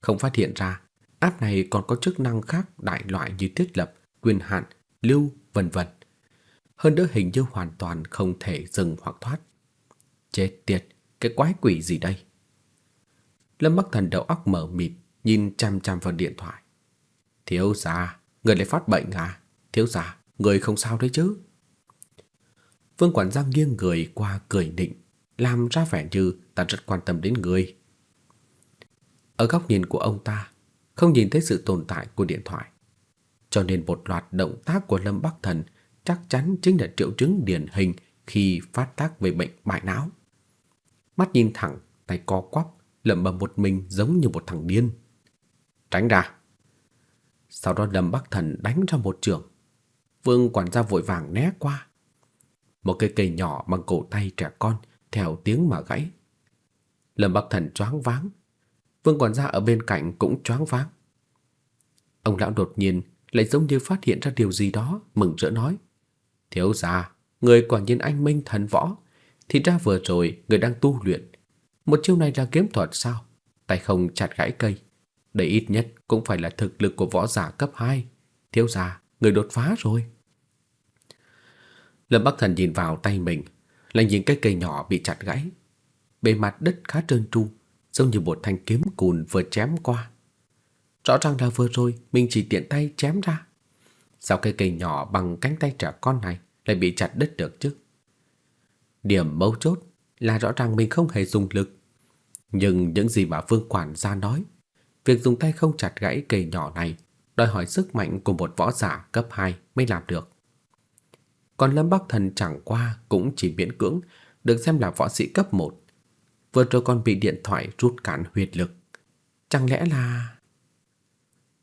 không phát hiện ra app này còn có chức năng khác đại loại như thiết lập, quyền hạn, lưu, vân vân. Hơn nữa hình như hoàn toàn không thể dừng hoặc thoát. Chết tiệt, cái quái quỷ gì đây? Lâm Bắc Thần đầu óc mở mịt, nhìn chăm chăm vào điện thoại. Thiếu gia, người lại phát bệnh à? Thiếu gia, người không sao đấy chứ? Vương quản gia nghiêng người qua cười định, làm ra vẻ như ta rất quan tâm đến người. Ở góc nhìn của ông ta, không nhìn thấy sự tồn tại của điện thoại. Cho nên một loạt động tác của Lâm Bắc Thần chắc chắn chính là triệu chứng điển hình khi phát tác về bệnh bại não. Mắt nhìn thẳng, tay co quắp, lẩm bẩm một mình giống như một thằng điên. Tránh ra. Sau đó Lâm Bắc Thần đánh ra một trường. Vương quản gia vội vàng né qua. Một cây cây nhỏ bằng cổ tay trẻ con theo tiếng mà gãy. Lâm Bắc Thần choáng váng. Vương quản gia ở bên cạnh cũng choáng váng. Ông lão đột nhiên lại giống như phát hiện ra điều gì đó, mừng rỡ nói: "Thiếu gia, người quả nhiên anh minh thần võ, thì ra vừa rồi người đang tu luyện, một chiêu này là kiếm thuật sao? Tay không chặt gãy cây. Đây ít nhất cũng phải là thực lực của võ giả cấp 2. Thiếu gia, người đột phá rồi. Lâm Bắc Thần nhìn vào tay mình, lại nhìn cái cây nhỏ bị chặt gãy. Bề mặt đất khá trơn tru, giống như một thanh kiếm cùn vừa chém qua. Rõ ràng là vừa rồi mình chỉ tiện tay chém ra. Sao cây cây nhỏ bằng cánh tay trẻ con này lại bị chặt đứt được chứ? Điểm mấu chốt là rõ ràng mình không hề dùng lực. Nhưng những gì mà Vương quản gia nói, việc dùng tay không chặt gãy cây nhỏ này đòi hỏi sức mạnh của một võ giả cấp 2 mới làm được. Còn Lâm Bắc Thần chẳng qua cũng chỉ miễn cưỡng được xem là võ sĩ cấp 1. Vừa rồi còn bị điện thoại rút cạn huyệt lực. Chẳng lẽ là...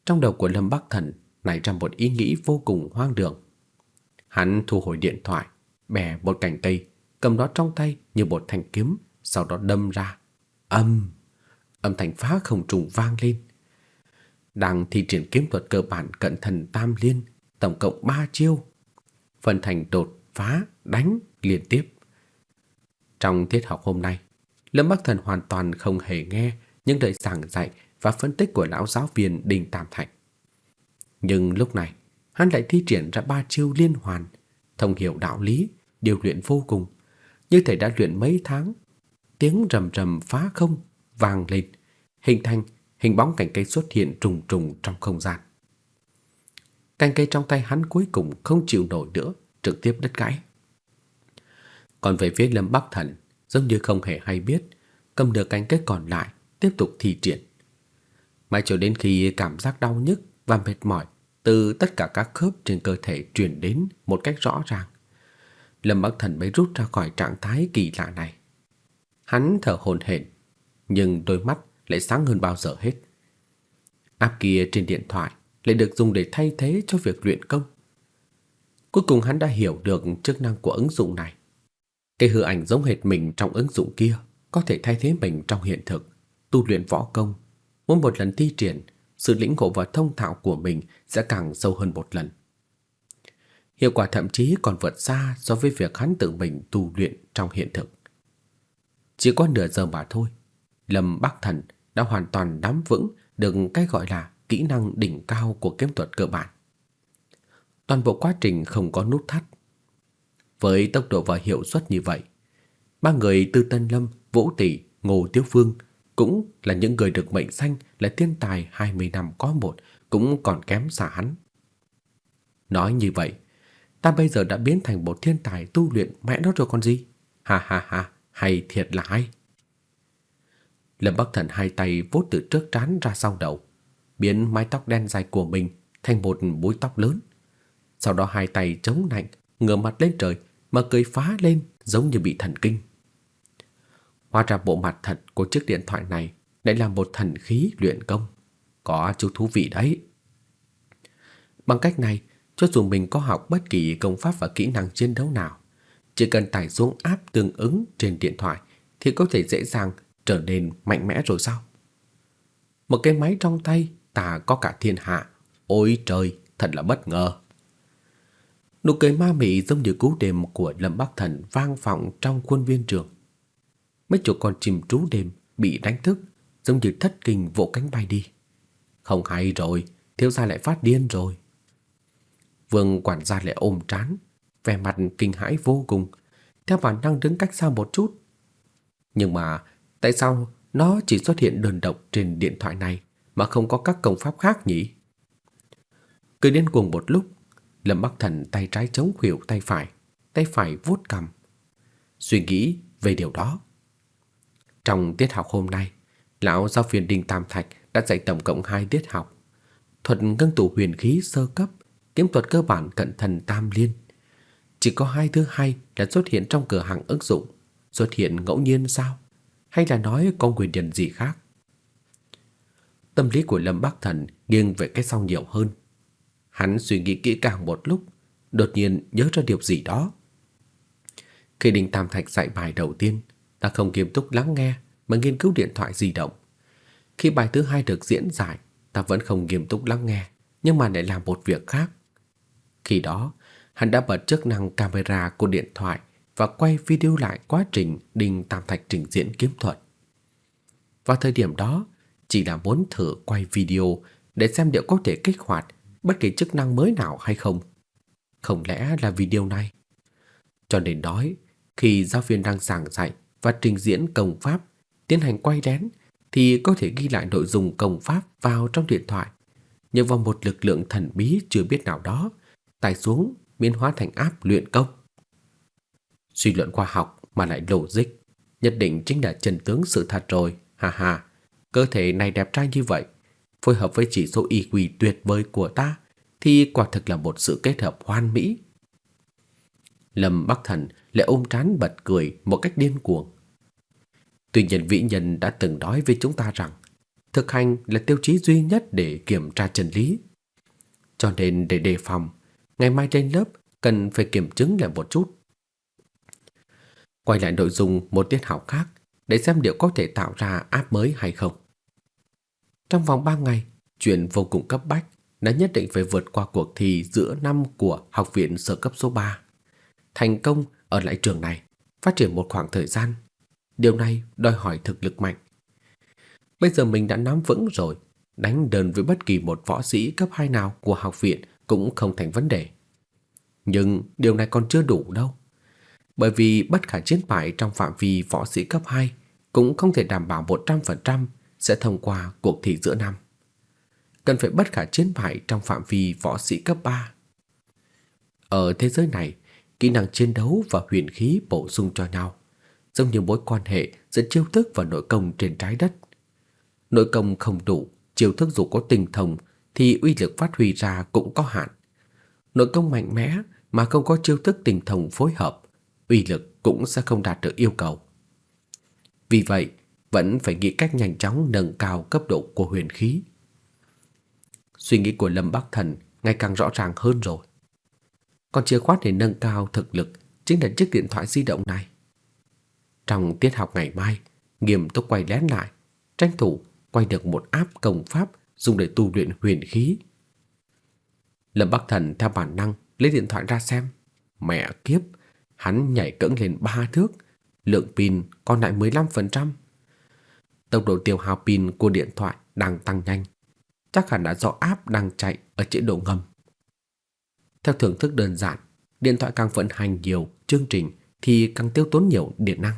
Trong đầu của Lâm Bắc Thần nảy ra một ý nghĩ vô cùng hoang đường. Hắn thu hồi điện thoại, bẻ một cành cây cầm nó trong tay như một thanh kiếm, sau đó đâm ra. Âm, âm thanh phá không trùng vang lên. Đang thi triển kiếm thuật cơ bản cận thần tam liên, tổng cộng 3 chiêu phân thành đột, phá, đánh liên tiếp. Trong tiết học hôm nay, Lâm Bắc Thần hoàn toàn không hề nghe những lời giảng dạy và phân tích của lão giáo viên Đinh Tam Thạch. Nhưng lúc này, hắn lại thi triển ra ba chiêu liên hoàn, thông hiểu đạo lý, điều luyện vô cùng, như thể đã luyện mấy tháng. Tiếng rầm rầm phá không vang lên, hình thành hình bóng cảnh cây xuất hiện trùng trùng trong không gian. Cành cây trong tay hắn cuối cùng không chịu nổi nữa, trực tiếp đứt gãy. Còn về phía Lâm Bắc Thần, giống như không hề hay biết, cầm được cành cây còn lại, tiếp tục thi triển. Mãi cho đến khi cảm giác đau nhức và mệt mỏi từ tất cả các khớp trên cơ thể truyền đến một cách rõ ràng, Lâm Bắc Thần mới rút ra khỏi trạng thái kỳ lạ này. Hắn thở hổn hển, nhưng đôi mắt lại sáng hơn bao giờ hết. App kia trên điện thoại lại được dùng để thay thế cho việc luyện công. Cuối cùng hắn đã hiểu được chức năng của ứng dụng này. Cái hư ảnh giống hệt mình trong ứng dụng kia có thể thay thế mình trong hiện thực, tu luyện võ công. Mỗi một lần thi triển, sự lĩnh ngộ và thông thạo của mình sẽ càng sâu hơn một lần. Hiệu quả thậm chí còn vượt xa so với việc hắn tự mình tu luyện trong hiện thực. Chỉ có nửa giờ mà thôi, Lâm Bắc Thần đã hoàn toàn nắm vững được cái gọi là kỹ năng đỉnh cao của kiếm thuật cơ bản. Toàn bộ quá trình không có nút thắt. Với tốc độ và hiệu suất như vậy, ba người Tư Tân Lâm, Vũ Tỷ, Ngô Tiếu Phương cũng là những người được mệnh danh là thiên tài 20 năm có một, cũng còn kém xa hắn. Nói như vậy, ta bây giờ đã biến thành một thiên tài tu luyện mẹ nó rồi còn gì? Ha ha ha, hay thiệt là hay. Lâm Bắc Thần hai tay vuốt từ trước trán ra sau đầu, biến mái tóc đen dài của mình thành một búi tóc lớn. Sau đó hai tay chống nạnh, ngửa mặt lên trời mà cười phá lên giống như bị thần kinh. Hóa ra bộ mặt thật của chiếc điện thoại này lại là một thần khí luyện công, có chút thú vị đấy. Bằng cách này, cho dù mình có học bất kỳ công pháp và kỹ năng chiến đấu nào, chỉ cần tải xuống app tương ứng trên điện thoại thì có thể dễ dàng trở nên mạnh mẽ rồi sao? Một cái máy trong tay ta có cả thiên hạ, ôi trời, thật là bất ngờ. Nụ cười ma mị giống như cú đêm của Lâm Bắc Thần vang vọng trong khuôn viên trường. Mấy chục con chim trú đêm bị đánh thức, giống như thất kinh vỗ cánh bay đi. Không hay rồi, thiếu gia lại phát điên rồi. Vương quản gia lại ôm trán, vẻ mặt kinh hãi vô cùng, theo bản năng đứng cách xa một chút. Nhưng mà tại sao nó chỉ xuất hiện đơn độc trên điện thoại này mà không có các công pháp khác nhỉ? Cứ điên cuồng một lúc, Lâm Bắc Thần tay trái chống khuỷu tay phải, tay phải vuốt cằm, suy nghĩ về điều đó. Trong tiết học hôm nay, lão giáo viên Đinh Tam Thạch đã dạy tổng cộng 2 tiết học. Thuật ngưng tụ huyền khí sơ cấp, kiếm thuật cơ bản cận thần tam liên. Chỉ có hai thứ hai là xuất hiện trong cửa hàng ứng dụng, xuất hiện ngẫu nhiên sao? Hay là nói có nguyên nhân gì khác? Tâm lý của Lâm Bắc Thần nghiêng về cái sau nhiều hơn. Hắn suy nghĩ kỹ càng một lúc, đột nhiên nhớ ra điều gì đó. Khi Đinh Tam Thạch dạy bài đầu tiên, ta không nghiêm túc lắng nghe mà nghiên cứu điện thoại di động. Khi bài thứ hai được diễn giải, ta vẫn không nghiêm túc lắng nghe, nhưng mà lại làm một việc khác. Khi đó, hắn đã bật chức năng camera của điện thoại và quay video lại quá trình Đinh Tam Thạch trình diễn kiếm thuật. Vào thời điểm đó, chỉ là muốn thử quay video để xem liệu có thể kích hoạt bất kỳ chức năng mới nào hay không. Không lẽ là video này? Cho nên nói, khi giáo viên đang giảng dạy và trình diễn công pháp, tiến hành quay lén thì có thể ghi lại nội dung công pháp vào trong điện thoại, nhờ vào một lực lượng thần bí chưa biết nào đó, tải xuống biến hóa thành áp luyện công. Suy luận khoa học mà lại logic, nhất định chính là chân tướng sự thật rồi, ha ha. Cơ thể này đẹp trai như vậy, phối hợp với chỉ số IQ tuyệt vời của ta thì quả thực là một sự kết hợp hoàn mỹ. Lâm Bắc Thần lại ôm trán bật cười một cách điên cuồng. Tuy nhiên vĩ nhân đã từng nói với chúng ta rằng thực hành là tiêu chí duy nhất để kiểm tra chân lý. Cho nên để đề phòng, ngày mai trên lớp cần phải kiểm chứng lại một chút. Quay lại nội dung một tiết học khác để xem liệu có thể tạo ra app mới hay không. Trong vòng 3 ngày, chuyện vô cùng cấp bách đã nhất định phải vượt qua cuộc thi giữa năm của học viện sơ cấp số 3. Thành công ở lại trường này, phát triển một khoảng thời gian. Điều này đòi hỏi thực lực mạnh. Bây giờ mình đã nắm vững rồi, đánh đơn với bất kỳ một võ sĩ cấp 2 nào của học viện cũng không thành vấn đề. Nhưng điều này còn chưa đủ đâu. Bởi vì bất khả chiến bại trong phạm vi võ sĩ cấp 2 cũng không thể đảm bảo 100% sẽ thông qua cuộc thi giữa năm. Cần phải bất khả chiến bại trong phạm vi võ sĩ cấp 3. Ở thế giới này, kỹ năng chiến đấu và huyền khí bổ sung cho nhau, giống như mối quan hệ giữa chiêu thức và nội công trên trái đất. Nội công không đủ, chiêu thức dù có tinh thông thì uy lực phát huy ra cũng có hạn. Nội công mạnh mẽ mà không có chiêu thức tinh thông phối hợp uy lực cũng sẽ không đạt được yêu cầu. Vì vậy, vẫn phải nghĩ cách nhanh chóng nâng cao cấp độ của huyền khí. Suy nghĩ của Lâm Bắc Thần ngày càng rõ ràng hơn rồi. Còn chìa khóa để nâng cao thực lực chính là chiếc điện thoại di động này. Trong tiết học ngày mai, nghiêm túc quay lén lại, tranh thủ quay được một áp công pháp dùng để tu luyện huyền khí. Lâm Bắc Thần theo bản năng lấy điện thoại ra xem. Mẹ kiếp, hắn nhảy cẫng lên ba thước, lượng pin còn lại 15%. Tốc độ tiêu hao pin của điện thoại đang tăng nhanh, chắc hẳn đã do áp đang chạy ở chế độ ngầm. Theo thưởng thức đơn giản, điện thoại càng vận hành nhiều chương trình thì càng tiêu tốn nhiều điện năng.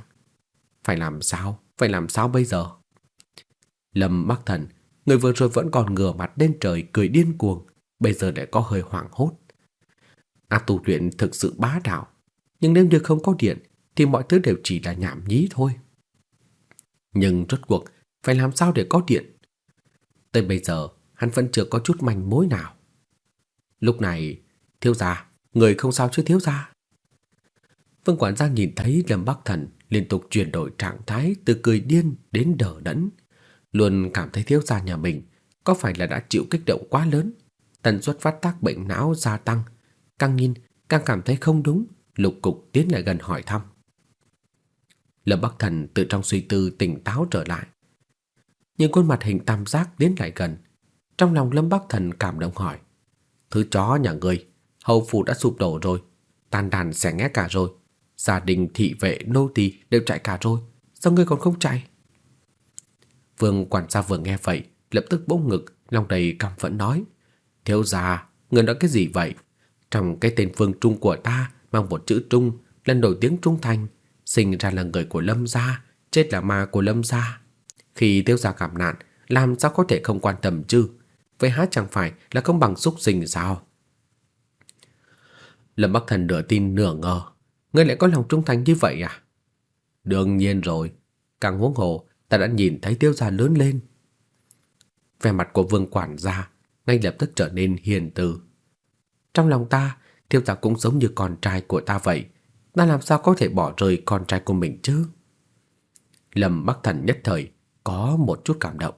Phải làm sao? Phải làm sao bây giờ? Lâm Bắc Thần, người vừa rồi vẫn còn ngửa mặt lên trời cười điên cuồng, bây giờ lại có hơi hoảng hốt. A tu luyện thực sự bá đạo, nhưng nếu như không có điện thì mọi thứ đều chỉ là nhảm nhí thôi. Nhưng rốt cuộc phải làm sao để có điện? Tới bây giờ, hắn vẫn chưa có chút manh mối nào. Lúc này, thiếu gia, người không sao chứ thiếu gia? Vương quản gia nhìn thấy Lâm Bắc Thần liên tục chuyển đổi trạng thái từ cười điên đến đờ đẫn, luôn cảm thấy thiếu gia nhà mình có phải là đã chịu kích động quá lớn, tần suất phát tác bệnh não gia tăng, càng nhìn càng cảm thấy không đúng, lục cục tiến lại gần hỏi thăm. Lâm Bắc Thần từ trong suy tư tỉnh táo trở lại. Những khuôn mặt hình tam giác tiến lại gần, trong lòng Lâm Bắc Thần cảm động hỏi: "Thứ chó nhà ngươi, hầu phủ đã sụp đổ rồi, tan đàn xẻ nghé cả rồi, gia đình thị vệ nô tỳ đều chạy cả rồi, sao ngươi còn không chạy?" Vương quản gia vừa nghe vậy, lập tức bỗng ngực, lòng đầy căm phẫn nói: "Thiếu gia, ngươi nói cái gì vậy? Trong cái tên Vương Trung của ta mang một chữ Trung, lần nổi tiếng trung thành, sinh ra là người của Lâm gia, chết là ma của Lâm gia. Khi Tiêu gia cảm nạn, làm sao có thể không quan tâm chứ? Vậy há chẳng phải là công bằng xúc sinh sao?" Lâm Bắc Thần nửa tin nửa ngờ, ngươi lại có lòng trung thành như vậy à? Đương nhiên rồi, càng huống hồ ta đã nhìn thấy tiêu gia lớn lên. Vẻ mặt của Vương quản gia ngay lập tức trở nên hiền từ. Trong lòng ta, tiêu gia cũng giống như con trai của ta vậy, ta làm sao có thể bỏ rơi con trai của mình chứ? Lâm Bắc Thần nhất thời có một chút cảm động.